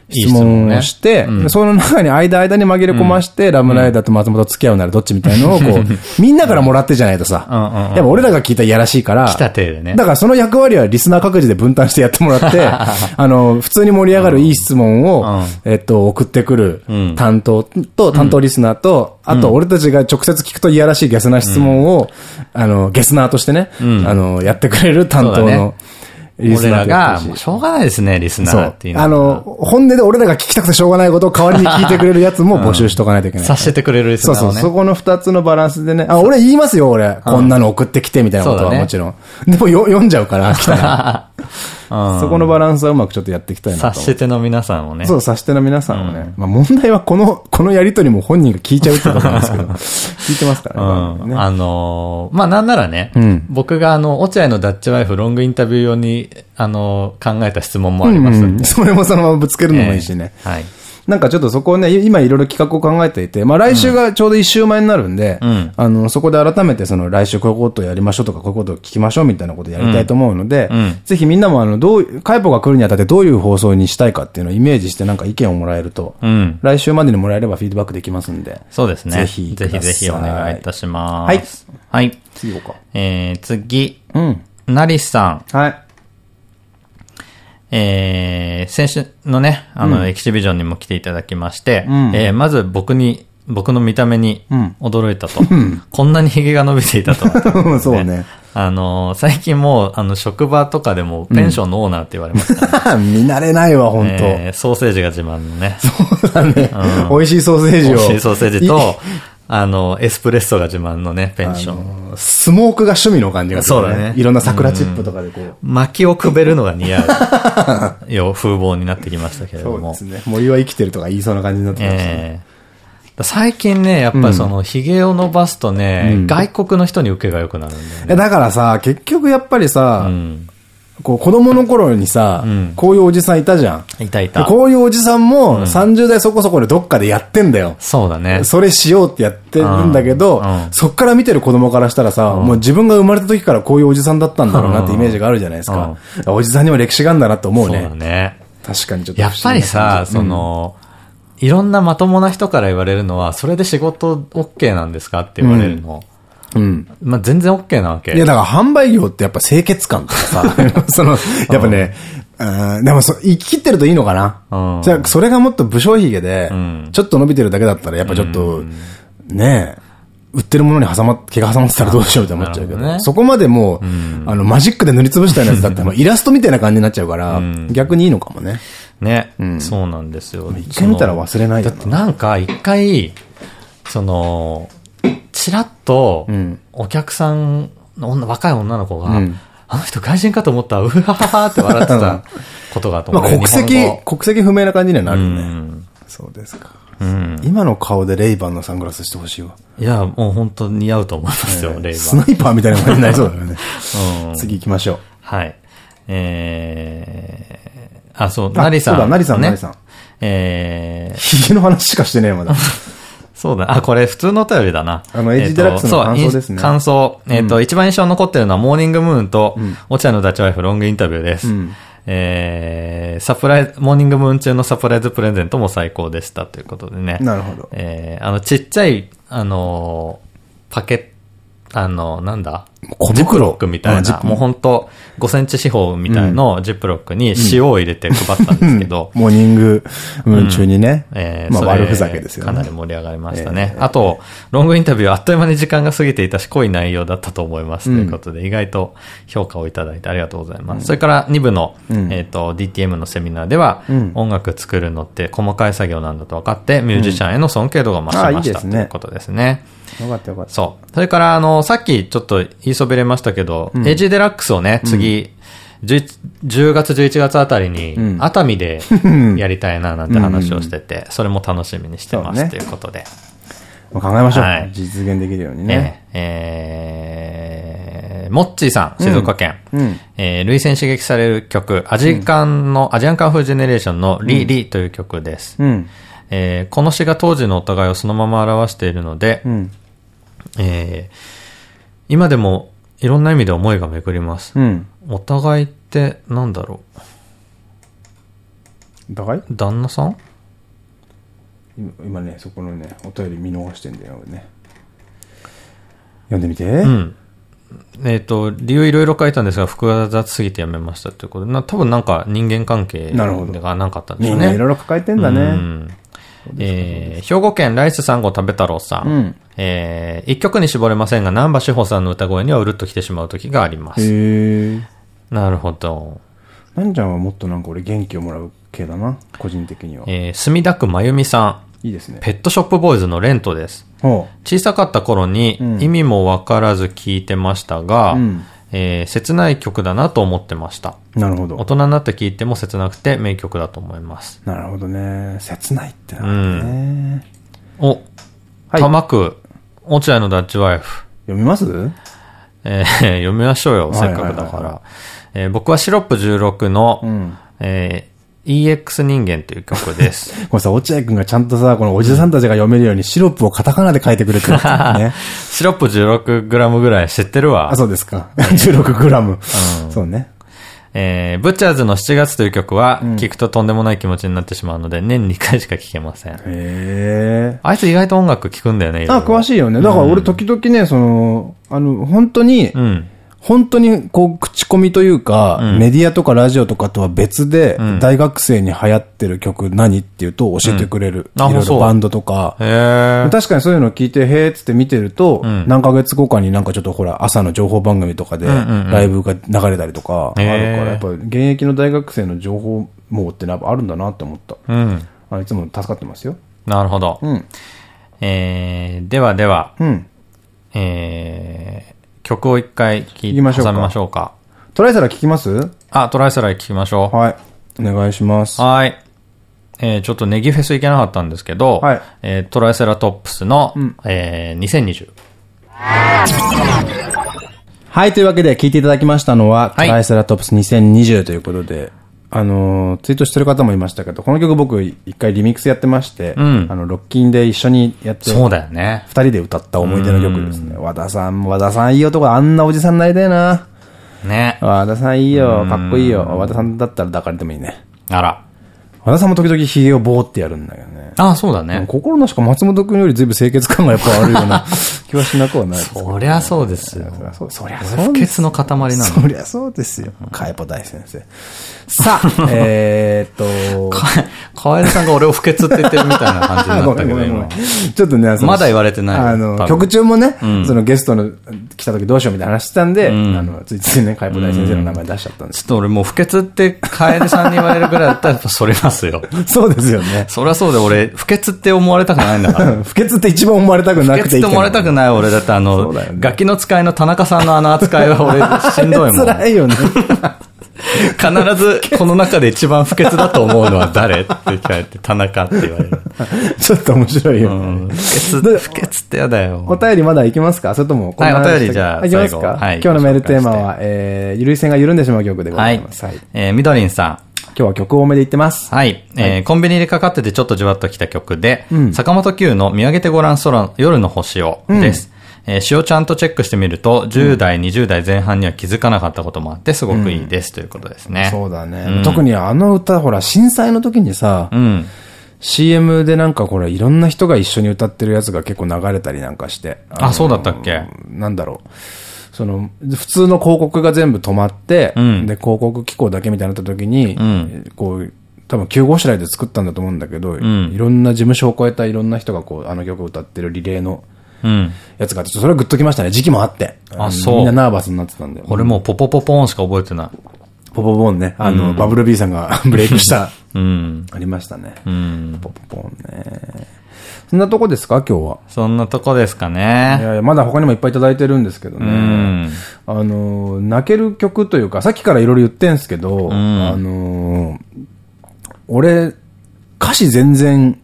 質問をして、でその中に間間に紛れ込まして、ラムライダーと松本付き合うならどっちみたいのを、こう、みんなからもらってじゃないとさ、やっぱ俺らが聞いたらいやらしいから、来た体でね。だからその役割はリスナー各自で分担してやってもらって、あの、普通に盛り上がるいい質問を、えっと、送ってくる担当と、担当リスナーと、あと俺たちが直接聞くといやらしいゲスな質問を、あの、ゲスナーとしてね、あの、やってくれる担当の俺らが、しょうがないですね、リスナそうーっていう。のはあの、本音で俺らが聞きたくてしょうがないことを代わりに聞いてくれるやつも募集しとかないといけない。察してくれるリスそうそう、ナーをね。そこの二つのバランスでね。あ、俺言いますよ、俺。こんなの送ってきてみたいなことはもちろん。でもよ読んじゃうから、来たら。うんそこのバランスはうまくちょっとやっていきたいなと。察しての皆さんをね。そう、察しての皆さんをね。まあ問題はこの、このやりとりも本人が聞いちゃうってことなんですけど。聞いてますからね。うん。あのーまあ、なんならね、ん僕があの、落合のダッチワイフロングインタビュー用に、あのー考えた質問もありますそれもそのままぶつけるのもいいしね。はい。なんかちょっとそこをね、今いろいろ企画を考えていて、まあ来週がちょうど一週前になるんで、んあの、そこで改めてその来週こういうことをやりましょうとか、こういうことを聞きましょうみたいなことをやりたいと思うので、んぜひみんなもあの、どう、カイポが来るにあたってどういう放送にしたいかっていうのをイメージしてなんか意見をもらえると、うん。来週までにもらえればフィードバックできますんで。そうですね。ぜひぜひぜひお願いいたします。はい。はい。次行こえー、次。うか。うん。なりさん。はい。えー、先週のね、あの、エキシビジョンにも来ていただきまして、んえーまず僕に、僕の見た目に驚いたと。こんなに髭が伸びていたとは。そうね。あのー、最近もう、あの、職場とかでも、ペンションのオーナーって言われました、見慣れないわ、本当えーソーセージが自慢のね。そうだね。美味しいソーセージを。美味しいソーセージと、あの、エスプレッソが自慢のね、ペンション。スモークが趣味の感じがする、そうだねいろんな桜チップとかでこう。薪をくべるのが似合う、よ、風貌になってきましたけれども。そうですね。森は生きてるとか言いそうな感じになってきましたね。ええ最近ね、やっぱりその、髭を伸ばすとね、外国の人に受けが良くなるんだよね。えだからさ、結局やっぱりさ、うん。こう子供の頃にさ、んこういうおじさんいたじゃん。いたいた。でこういうおじさんも30代そこそこでどっかでやってんだよ。そうだね。それしようってやってるんだけど、うんうんそっから見てる子供からしたらさ、もう自分が生まれた時からこういうおじさんだったんだろうなってイメージがあるじゃないですか。おじさんには歴史があるんだなと思うそうだね。ね。確かにちょっとやっぱりさ、その、いろんなまともな人から言われるのは、それで仕事 OK なんですかって言われるの。じうん。まあ、全然 OK なわけ。いや、だから販売業ってやっぱ清潔感とかさ、その、やっぱね、うんでもそ、生き切ってるといいのかな。うんじゃあ、それがもっと武将髭でん、ちょっと伸びてるだけだったら、やっぱちょっと、ねえ、売ってるものに挟ま、毛が挟まってたらどうしようって思っちゃうけど、ねそこまでもう、あの、マジックで塗りつぶしたようなやつだったら、イラストみたいな感じになっちゃうから、逆にいいのかもね。ね。そうなんですよ。一回見たら忘れないだってなんか一回、その、ちらっとん、お客さんの女若い女の子が、うんあの人外人かと思ったら、うはははって笑ってたことがあとまあ、思う。国籍国籍不明な感じにはなるよ語ね。うん。そうですか。うん。今の顔でレイバンのサングラスしてほしいわ。いや、もう本当似合うと思いますよ、レイバスナイパーみたいな感じになりそうだよね。うん。次行きましょう。はい。えー、あ、そう、あナリさん。そうだナリさんねナリさんえー、ヒゲの話しかしてねえ、まだ。そうだ。あ、これ普通のお便りだな。あのエッジデラックスの感想ですね感想。えっ、と、一番印象に残ってるのは、モーニングムーンと、落合のダッチワイフロングインタビューです。んえー、サプライズ、モーニングムーン中のサプライズプレゼントも最高でしたということでね。なるほど。えー、あの、ちっちゃい、あのーパケット、あの、なんだ？小袋みたいな、もうほんと5センチ四方みたいのジップロックに塩を入れて配ったんですけど、モーニングムーン中にね。まあえーそれ悪ふざけですよね。かなり盛り上がりましたね。あと、ロングインタビューあっという間に時間が過ぎていたし、濃い内容だったと思います。ということで、意外と評価をいただいてありがとうございます。それから2部の、えっと、DTM のセミナーでは、音楽作るのって細かい作業なんだと分かって、ミュージシャンへの尊敬度が増しました。ということですね。よかったよかった。そう。それから、あの、さっきちょっと言いそびれましたけど、エイジデラックスをね、次、11 10月、11月あたりに、熱海でやりたいななんて話をしてて、それも楽しみにしてますということで。まあ考えましょうはい。実現できるようにね。ええー、モッチーさん、静岡県。うんえー、類線刺激される曲、アジカンの、アジアンカンフージェネレーションのリ・リという曲です。うん。えーこの詩が当時のお互いをそのまま表しているので、うん。えー今でもいろんな意味で思いが巡ります。うん。お互いってなんだろお互い？う旦那さん？今今ね、そこのね、お便り見逃してんだよ、俺ね。読んでみて。うん。えっ、と、理由いろいろ書いたんですが、複雑すぎてやめましたということで、な多分なんか人間関係なるほどがなかったんでしょうんね。みないろいろ抱えてんだうね。んえー兵庫県ライス3号食べ太郎さん。うんえー一曲に絞れませんが、南波志保さんの歌声にはうるっと来てしまう時があります。へえ。なるほど。なんちゃんはもっとなんか俺元気をもらう系だな。個人的には。えー墨田区まゆみさん。いいですね。ペットショップボーイズのレントです。ほ小さかった頃にうん意味もわからず聞いてましたが、うんえー切ない曲だなと思ってました。う。なるほ大ど。人になって聞いても切なくて名曲だと思います。なるほどね。切ないってなんだね。お、はい多摩区、落合のダッチワイフ。読みます？えー 読みましょうよ、せっかくだから。えー僕はシロップ16の、うん。えー EX 人間という曲です。これさ、落合くんがちゃんとさ、このおじさんたちが読めるようにシロップをカタカナで書いてくれてるね。シロップ 16g ぐらい知ってるわあ、。そうですか。16グラム。そうね。えーブッチャーズの7月という曲は、聴くととんでもない気持ちになってしまうので、年2回しか聴けません。へえ。あいつ意外と音楽聴くんだよね。あ、詳しいよね。だから俺時々ね、その、あの、本当に、うん。本当にこう、口コミというか、メディアとかラジオとかとは別で、大学生に流行ってる曲何っていうと教えてくれる。うんいろいろバンドとか。確かにそういうのを聞いて、へーっつって見てると、ん何ヶ月後かになんかちょっとほら、朝の情報番組とかで、んうんライブが流れたりとか、あるから、やっぱ現役の大学生の情報網ってのはやっぱあるんだなって思った。うん。あいつも助かってますよ。なるほど。うん。えー、ではでは、うん。えー、曲を一回聴いましょうか挟みましょうか。トライセラ聞きます？あ、トライセラ聴きましょう。はい。お願いします。はい。えー、ちょっとネギフェス行けなかったんですけど、はいえー、トライセラトップスの、んえー、2020。はい、というわけで聞いていただきましたのは、はいトライセラトップス2020ということで、あのーツイートしてる方もいましたけど、この曲僕一回リミックスやってまして、んあの、ロッキンで一緒にやって、そうだよね。二人で歌った思い出の曲ですね。和田さん、和田さんいい男、あんなおじさんになりたいな。ね。和田さんいいよ、かっこいいよ。和田さんだったら抱かれてもいいね。あら。和田さんも時々髭をボーってやるんだけどね。あ、そうだね。心なしか松本くんより随分清潔感がやっぱあるような 気はしなくはないですけど。そりゃそうですよ。そりゃそう、不潔の塊なの。そりゃそうですよ。カエポ大先生。さあ、えーっと、カエルさんが俺を不潔って言ってるみたいな感じになごったけど。ちょっとね、まだ言われてない多あの、分曲中もね、んそのゲストの来た時どうしようみたいな話してたんで、んあの、ついついね、カエポ大先生の名前出しちゃったんです。ちょっと俺もう不潔ってカエルさんに言われるぐらいだったらやっぱそれますよ。そうですよね。そりゃそうで俺、不潔って思われたくないんだから。不潔って一番思われたくな不潔くていいって思われたくない俺だってあそのね、ガキの使いの田中さんのあの扱いは俺しんどいもん。辛いよね。必ずこの中で一番不潔だと思うのは誰って聞かれて、田中って言われる。ちょっと面白いよね。うん、不潔、で不潔ってやだよ。お便りまだ行きますか？それとも、はいお便りじゃあいきますか？はい今日のメールテーマは、えー、ゆるい線が緩んでしまう曲でござはいいます。はい。えー、みどりんさん。今日は曲多めで言ってます。はい。えーコンビニでかかっててちょっとじわっときた曲で、ん坂本九の見上げてごらん空、夜の星をです。えー詩をちゃんとチェックしてみると、10代、20代前半には気づかなかったこともあって、すごくいいです、ということですね。そうだね。特にあの歌、ほら、震災の時にさ、うん。CM でなんかこれいろんな人が一緒に歌ってるやつが結構流れたりなんかして。のあそうだったっけ？なんだろう。その、普通の広告が全部止まって、うんで、広告機構だけみたいになった時に、んこう、多分急ごしらえで作ったんだと思うんだけど、んいろんな事務所を超えたいろんな人がこう、あの曲を歌ってるリレーのうん。やつがあって、それはグッときましたね。時期もあって。のそうみんなナーバスになってたんで。俺もうポポポポーンしか覚えてない。ポポポンね。あの、バブル B さんが ブレイクした、うん。ありましたね。うん。ポポポンね。そんなとこですか今日は？そんなとこですかいね。やいや、まだ他にもいっぱいいただいてるんですけどね。うん。あの、泣ける曲というか、さっきからいろいろ言ってんすけど、んあの、俺、歌詞全然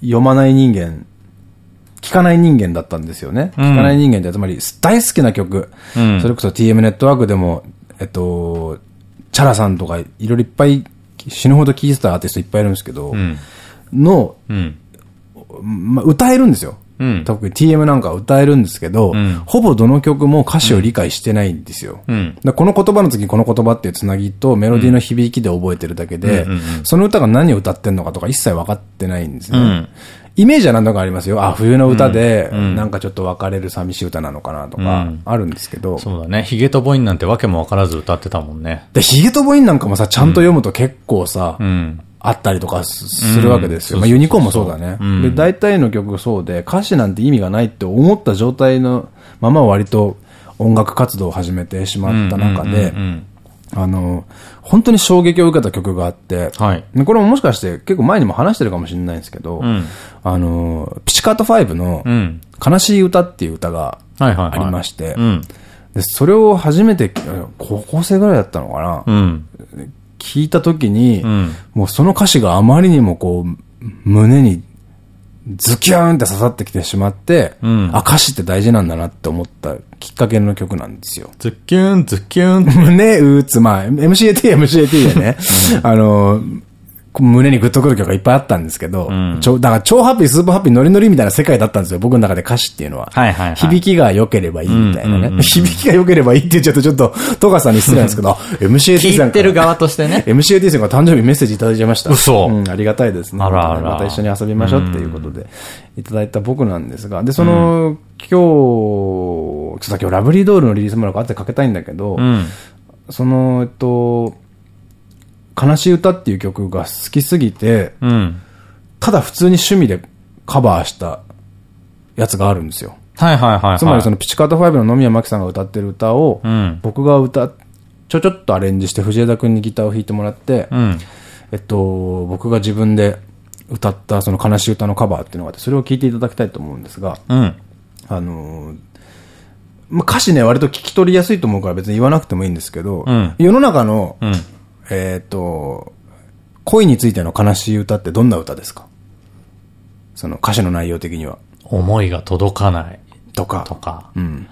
読まない人間、聞かない人間だったんですよね。うん聞かない人間って、つまり大好きな曲、うんそれこそ TM ネットワークでも、えっと、チャラさんとかいろいろいっぱい死ぬほど聴いてたアーティストいっぱいいるんですけど、うん。のうん。まあ、歌えるんですよ。うん、特に TM なんか歌えるんですけど、うん、ほぼどの曲も歌詞を理解してないんですよ。うん、この言葉の次この言葉っていうつなぎとメロディーの響きで覚えてるだけで、その歌が何を歌ってんのかとか一切分かってないんですね。イメージは何度かありますよ。あ、冬の歌で、なんかちょっと別れる寂しい歌なのかなとか、あるんですけど。そうだね。ヒゲとボインなんてわけも分からず歌ってたもんね。で、ヒゲとボインなんかもさ、ちゃんと読むと結構さ、あったりとかするわけですよ。まあユニコーンもそうだね。で、大体の曲そうで、歌詞なんて意味がないって思った状態のまま割と音楽活動を始めてしまった中で、あの、本当に衝撃を受けた曲があって、はい、これももしかして結構前にも話してるかもしれないんですけど、うん、あの、ピチカート5の悲しい歌っていう歌がありまして、それを初めて、高校生ぐらいだったのかな、うん、聞いた時に、うん、もうその歌詞があまりにもこう、胸にズキューンって刺さってきてしまって、うん、あ、歌詞って大事なんだなって思ったきっかけの曲なんですよ。ズキューン、ズキューン。胸打つ、まあ、MCAT、MCAT でね、あの、胸にグッとくる曲がいっぱいあったんですけど、うん、ちょだから超ハッピー、スーパーハッピー、ノリノリみたいな世界だったんですよ。僕の中で歌詞っていうのは。はいはい、はい、響きが良ければいいみたいなね。響きが良ければいいって言っちゃうとちょっと、トガさんに失礼なんですけど、MCAT さん聞いてる側としてね。MCAT さんが誕生日メッセージいただいちゃいました。嘘。うん、ありがたいですね。あらあら。また一緒に遊びましょうっていうことで、いただいた僕なんですが、で、その、うん、今日、ちょっと今日ラブリードールのリリースもらうかってかけたいんだけど、うん、その、えっと、悲しい歌っていう曲が好きすぎて、うん、ただ普通に趣味でカバーしたやつがあるんですよ。はいはいはい、はい、つまりそのピチカート5の野宮真紀さんが歌ってる歌を、うん、僕が歌、ちょちょっとアレンジして藤枝くんにギターを弾いてもらって、うん、えっと、僕が自分で歌ったその悲しい歌のカバーっていうのがあって、それを聴いていただきたいと思うんですが、うん、あのまあ、歌詞ね、割と聞き取りやすいと思うから別に言わなくてもいいんですけど、世の中の、えっ、と、恋についての悲しい歌ってどんな歌ですか？その歌詞の内容的には。思いが届かない。とか。とか。うん。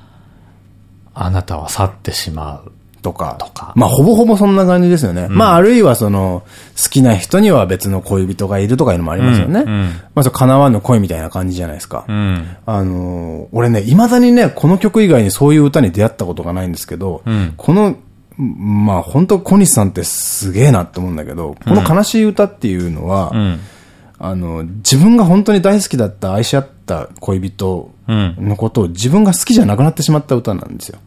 あなたは去ってしまう。とか。とか。まあ、ほぼほぼそんな感じですよね。うん、まあ、あるいはその、好きな人には別の恋人がいるとかいうのもありますよね。うんうん、まあ、そ叶わぬ恋みたいな感じじゃないですか。うん、あのー、俺ね、未だにね、この曲以外にそういう歌に出会ったことがないんですけど、うん、このまあ本当小西さんってすげえなって思うんだけど、この悲しい歌っていうのは、うん、あの、自分が本当に大好きだった愛し合った恋人のことを自分が好きじゃなくなってしまった歌なんですよ。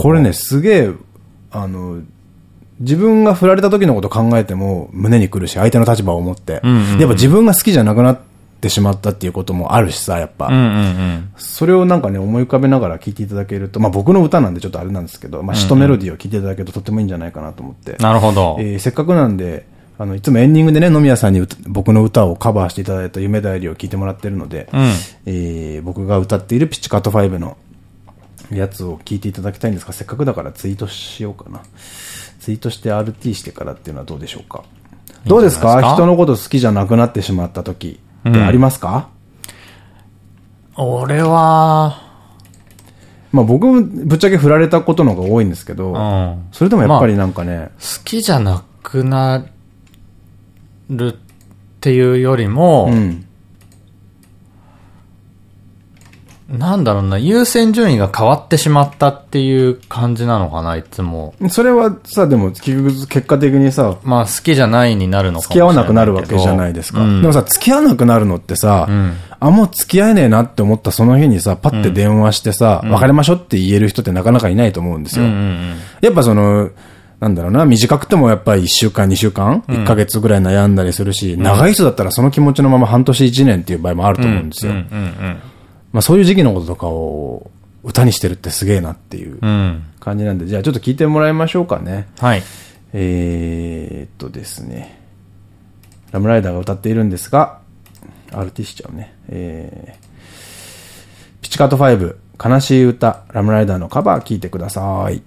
これね、すげえ、あの、自分が振られた時のこと考えても胸にくるし、相手の立場を思って。やっぱ自分が好きじゃなくなって、ってしまったっていうこともあるしさ、やっぱ。それをなんかね、思い浮かべながら聴いていただけると、まあ僕の歌なんでちょっとあれなんですけど、まあ詩とメロディーを聴いていただけるととてもいいんじゃないかなと思って。なるほど。えー、せっかくなんで、あの、いつもエンディングでね、野宮さんに僕の歌をカバーしていただいた夢だよりを聴いてもらってるので、うん、えー、僕が歌っているピッチカート5のやつを聴いていただきたいんですが、せっかくだからツイートしようかな。ツイートして RT してからっていうのはどうでしょうか？どうですか？人のこと好きじゃなくなってしまった時ってありますか、俺は、まあ僕、ぶっちゃけ振られたことの方が多いんですけど、うん、それでもやっぱりなんかね、まあ、好きじゃなくなるっていうよりも、うん、なんだろうな、優先順位が変わってしまったっていう感じなのかな、いつも。それはさ、でも結局、結果的にさ、まあ好きじゃないになるのか付き合わなくなるわけじゃないですか。うん、でもさ、付き合わなくなるのってさ、うん、あ、もう付き合えねえなって思ったその日にさ、パッて電話してさ、うん、別れましょうって言える人ってなかなかいないと思うんですよ。やっぱその、なんだろうな、短くてもやっぱり1週間、2週間、1ヶ月ぐらい悩んだりするし、長い人だったらその気持ちのまま半年、1年っていう場合もあると思うんですよ。まあそういう時期のこととかを歌にしてるってすげえなっていう感じなんで、うん、じゃあちょっと聞いてもらいましょうかね。はい。えっとですね。ラムライダーが歌っているんですが、RT しちゃうね。えー、ピチカート5、悲しい歌、ラムライダーのカバー聞いてください。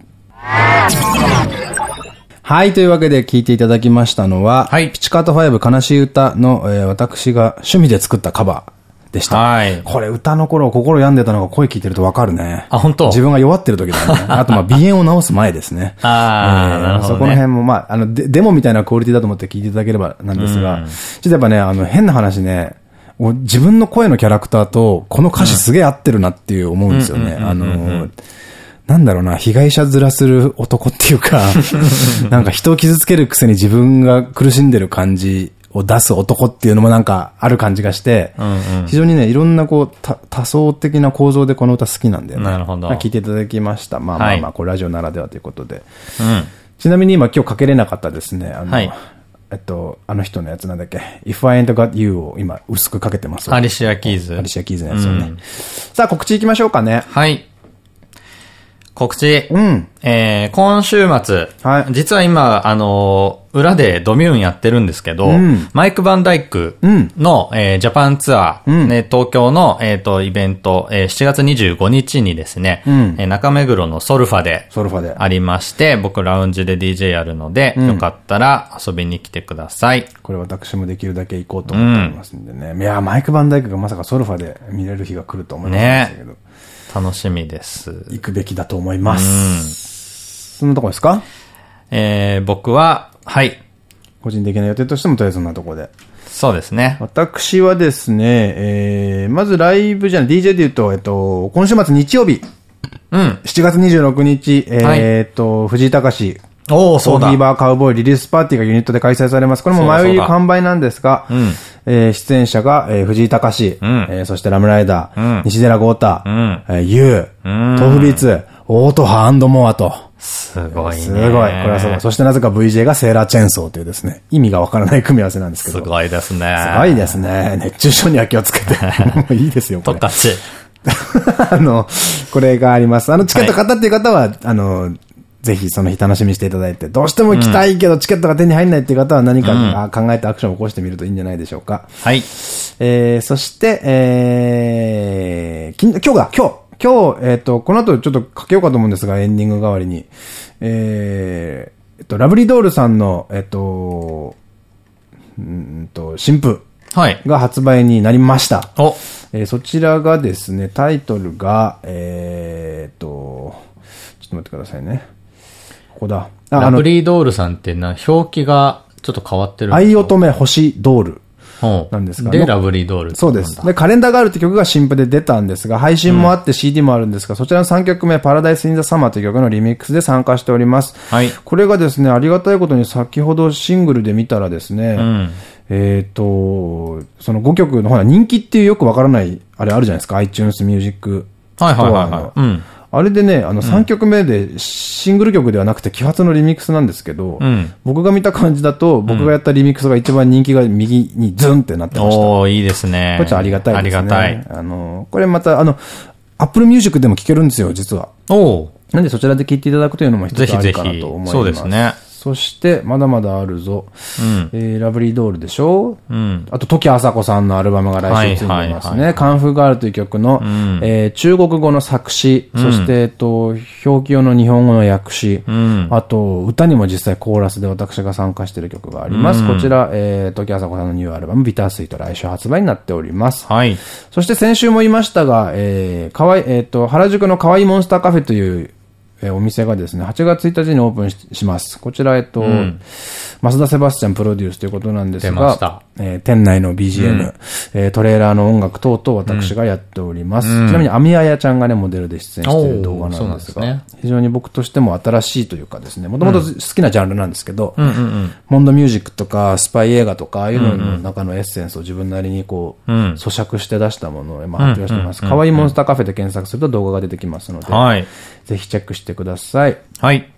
はい、というわけで聞いていただきましたのは、はい、ピチカート5悲しい歌の、えー、私が趣味で作ったカバー。でした。はい。これ歌の頃心病んでたのが声聞いてるとわかるね。あ、本当？自分が弱ってる時だね。あとまあ鼻炎を治す前ですね。ああ、えー、なるほど、ね、そこの辺もまあ、あのデ、デモみたいなクオリティだと思って聞いていただければなんですが、うん、ちょっとやっぱね、あの変な話ね、自分の声のキャラクターと、この歌詞すげえ合ってるなっていう思うんですよね。あの、なんだろうな、被害者面する男っていうか、なんか人を傷つけるくせに自分が苦しんでる感じを出す男っていうのもなんかある感じがして、非常にね、いろんなこう、多層的な構造でこの歌好きなんだよね。なるほど。聞いていただきました。まあまあまあ、これラジオならではということで。うん、ちなみに今今日かけれなかったですね、あの、はい、えっと、あの人のやつなんだっけ ?If I Ain't Got You を今薄くかけてますアリシア・キーズ。アリシア・キーズのやつをね。うん、さあ告知いきましょうかね。はい。告知。うん。えー、今週末。はい。実は今、あのー、裏でドミューンやってるんですけど、うん、マイク・バンダイクの、うん、えー、ジャパンツアー、うん、ね、東京の、えっ、ー、と、イベント、えー、7月25日にですね、うん、えー、中目黒のソルファで、ソルファで。ありまして、僕ラウンジで DJ やるので、よかったら遊びに来てください。これ私もできるだけ行こうと思っておりますんでね。いや、マイク・バンダイクがまさかソルファで見れる日が来ると思いましたけど。ね楽しみです。行くべきだと思います。そんなとこですか？えー、僕は、はい。個人的な予定としてもとりあえずそんなとこで。そうですね。私はですね、えー、まずライブじゃない、DJ で言うと、えっと、今週末日曜日。うん。7月26日、えー、っと、はい、藤井隆おお、そうだ。 Coffee Bar Cowboy リリースパーティーがユニットで開催されます。これも前売り完売なんですが、えー、出演者が、えー、藤井隆、うん、えー、そしてラムライダー、うん、西寺郷太、うん、えー、ユー、 tofubeats、 and more と。すごいね。すごい。これはそう。そしてなぜか VJ がセーラーチェーンソーというですね、意味がわからない組み合わせなんですけど。すごいですね。すごいですね。熱中症には気をつけて。もういいですよ、これ。あの、これがあります。あの、チケット買ったっていう方は、はい、あの、ぜひその日楽しみにしていただいて、どうしても行きたいけどチケットが手に入らないっていう方は何か、考えてアクションを起こしてみるといいんじゃないでしょうか。はい。えー、そして、えー、今日が、今日、今日、えっ、ー、と、この後ちょっとかけようかと思うんですが、エンディング代わりに。えー、えっと、ラブリードールさんの、えっと、うんと、新譜。はい。が発売になりました。お。えー、そちらがですね、タイトルが、えー、っと、ちょっと待ってくださいね。ここだ。あラブリードールさんってな、表記がちょっと変わってる愛乙女星ドール。なんですが。で、ラブリードールそうです。で、カレンダーガールって曲が新譜で出たんですが、配信もあって CD もあるんですが、そちらの3曲目、パラダイス・イン・ザ・サマーという曲のリミックスで参加しております。はい。これがですね、ありがたいことに先ほどシングルで見たらですね、うん、えっと、その5曲のほら、人気っていうよくわからない、あれあるじゃないですか、iTunes Music はいはいはいはい。うん。あれでね、あの3曲目でシングル曲ではなくて、揮発のリミックスなんですけど、うん、僕が見た感じだと、僕がやったリミックスが一番人気が右にズンってなってました。おいいですね。こっちはありがたいですね。ありがたい。あの、これまた、あの、アップルミュージックでも聴けるんですよ、実は。おなんでそちらで聴いていただくというのも一つあるかなと思います。そうですね。そして、まだまだあるぞ。うん、えー、ラブリードールでしょ？うん。あと、時あさこさんのアルバムが来週ついてますね。カンフーガールという曲の、うん、えー、中国語の作詞、そして、えっと、表記用の日本語の訳詞、うん、あと、歌にも実際コーラスで私が参加している曲があります。こちら、えー、時あさこさんのニューアルバム、ビタースイート来週発売になっております。はい。そして先週も言いましたが、えー、かわい、えっ、と、原宿のかわいいモンスターカフェという、えお店がですね、8月1日にオープンします。こちら、えっと、うん、増田セバスチャンプロデュースということなんですが、えー、店内の BGM、うん、えー、トレーラーの音楽等々私がやっております。うん、ちなみに、アミアヤちゃんがね、モデルで出演している動画なんですが、すね、非常に僕としても新しいというかですね、もともと好きなジャンルなんですけど、モンドミュージックとか、スパイ映画とか、ああいうのの中のエッセンスを自分なりにこう、咀嚼して出したものを、まあ、発表しています。可愛いモンスターカフェで検索すると動画が出てきますので、はい、ぜひチェックしてください。はい。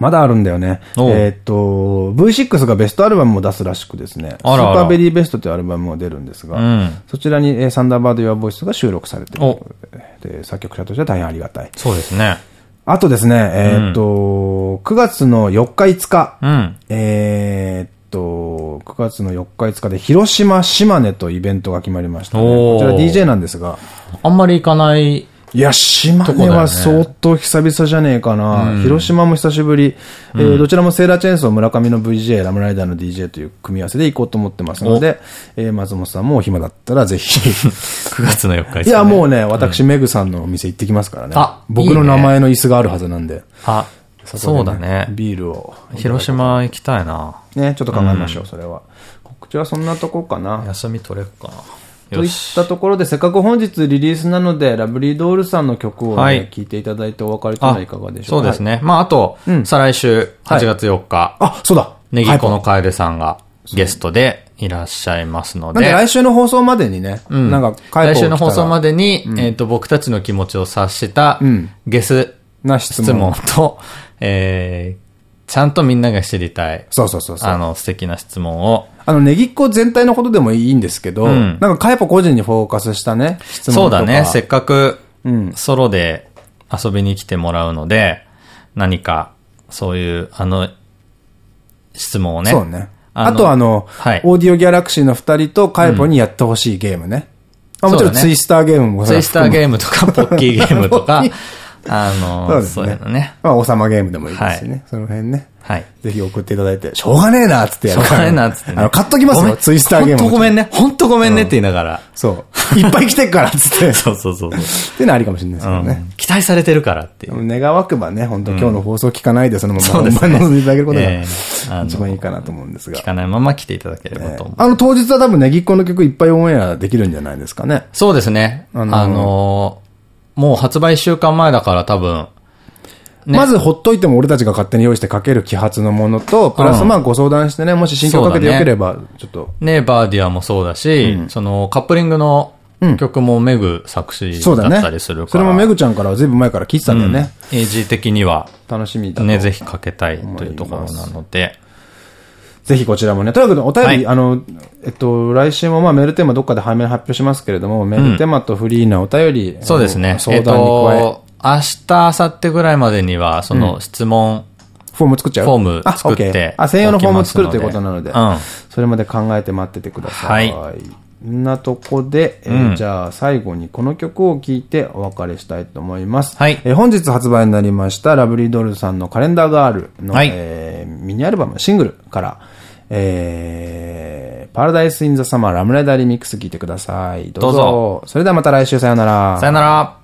まだあるんだよね。えっと、V6 がベストアルバムも出すらしくですね、あらあらスーパーベリーベストというアルバムが出るんですが、うん、そちらに、えー、サンダーバード・ヨア・ボイスが収録されてでで、作曲者としては大変ありがたい。そうですね。あとですね、えー、っと、うん、9月の4日5日、うん、えっと、9月の4日5日で広島、島根とイベントが決まりました、ね、こちら DJ なんですが。あんまり行かないいや、島根は相当久々じゃねえかな。ね、広島も久しぶり、うん、えー、どちらもセーラーチェーンソー村上の VJ、ラムライダーの DJ という組み合わせで行こうと思ってますので、えー、松本さんもお暇だったらぜひ。9月の4日、ね、いや、もうね、私、うん、メグさんのお店行ってきますからね。あ、僕の名前の椅子があるはずなんで。あ、そうだね。ビールを。広島行きたいな。ね、ちょっと考えましょう、それは。告知はそんなとこかな。休み取れっかな。といったところで、せっかく本日リリースなので、ラブリードールさんの曲を、ねはい、聴いていただいてお別れというのはいかがでしょうか。そうですね。まあ、あと、うん、再来週、8月4日。あ、そうだ。ネギコの楓さんがゲストでいらっしゃいますので。で来週の放送までにね、うん、なんか来週の放送までに、うん、えっと、僕たちの気持ちを察したゲス、な質問と、えー、ちゃんとみんなが知りたい。そうそうそうあの、素敵な質問を。あの、ネギっ子全体のことでもいいんですけど、うん、なんかカイポ個人にフォーカスしたね、質問そうだね。せっかく、ソロで遊びに来てもらうので、何か、そういう、あの、質問をね。そうね。あとあの、はい、オーディオギャラクシーの二人とカイポにやってほしいゲームね。うん、もちろんツイスターゲームもツイスターゲームとか、ポッキーゲームとか、あの、そうですね。まあ、王様ゲームでもいいですしね。はい、その辺ね。はい。ぜひ送っていただいて、しょうがねえなっつってやるしょうがねえなっつって、あの、買っときますよ、ツイスターゲーム。ほんとごめんね。ほんとごめんねって言いながら。そう。いっぱい来てっからっつって。そうそうそう。っていうのはありかもしれないですけどね。期待されてるからっていう。願わくばね、本当今日の放送聞かないで、そのまま本番臨んでいただけることが一番いいかなと思うんですが。聞かないまま来ていただければと思う。あの、当日は多分ねぎっこの曲いっぱいオンエアできるんじゃないですかね。そうですね。あの、もう発売1週間前だから多分、ね、まずほっといても俺たちが勝手に用意してかける揮発のものと、プラスまあご相談してね、もし新曲かけてよければ、ちょっと。ね、バーディアもそうだし、うん、そのカップリングの曲もメグ作詞だったりするから。それもメグちゃんからはずいぶん前から聞いてたんだよね。うん、エイジ的には。楽しみだね、ぜひかけたいというところなので。ぜひこちらもね。とにかくお便り、はい、あの、えっと、来週もまあメールテーマどっかで早めに発表しますけれども、メールテーマとフリーなお便り、うん、そうですね。相談に加え、えっと明日、明後日ぐらいまでには、その質問、フォーム作っちゃう？フォーム作って。あ、専用のフォーム作るということなので、うん、それまで考えて待っててください。はい。なとこで、えー、うん、じゃあ最後にこの曲を聴いてお別れしたいと思います。はい。えー、本日発売になりましたラブリードルさんのカレンダーガールの、はい、えー、ミニアルバム、シングルから、えー、パラダイス・イン・ザ・サマーラムライダーリミックス聴いてください。どうぞ。どうぞそれではまた来週さよなら。さよなら。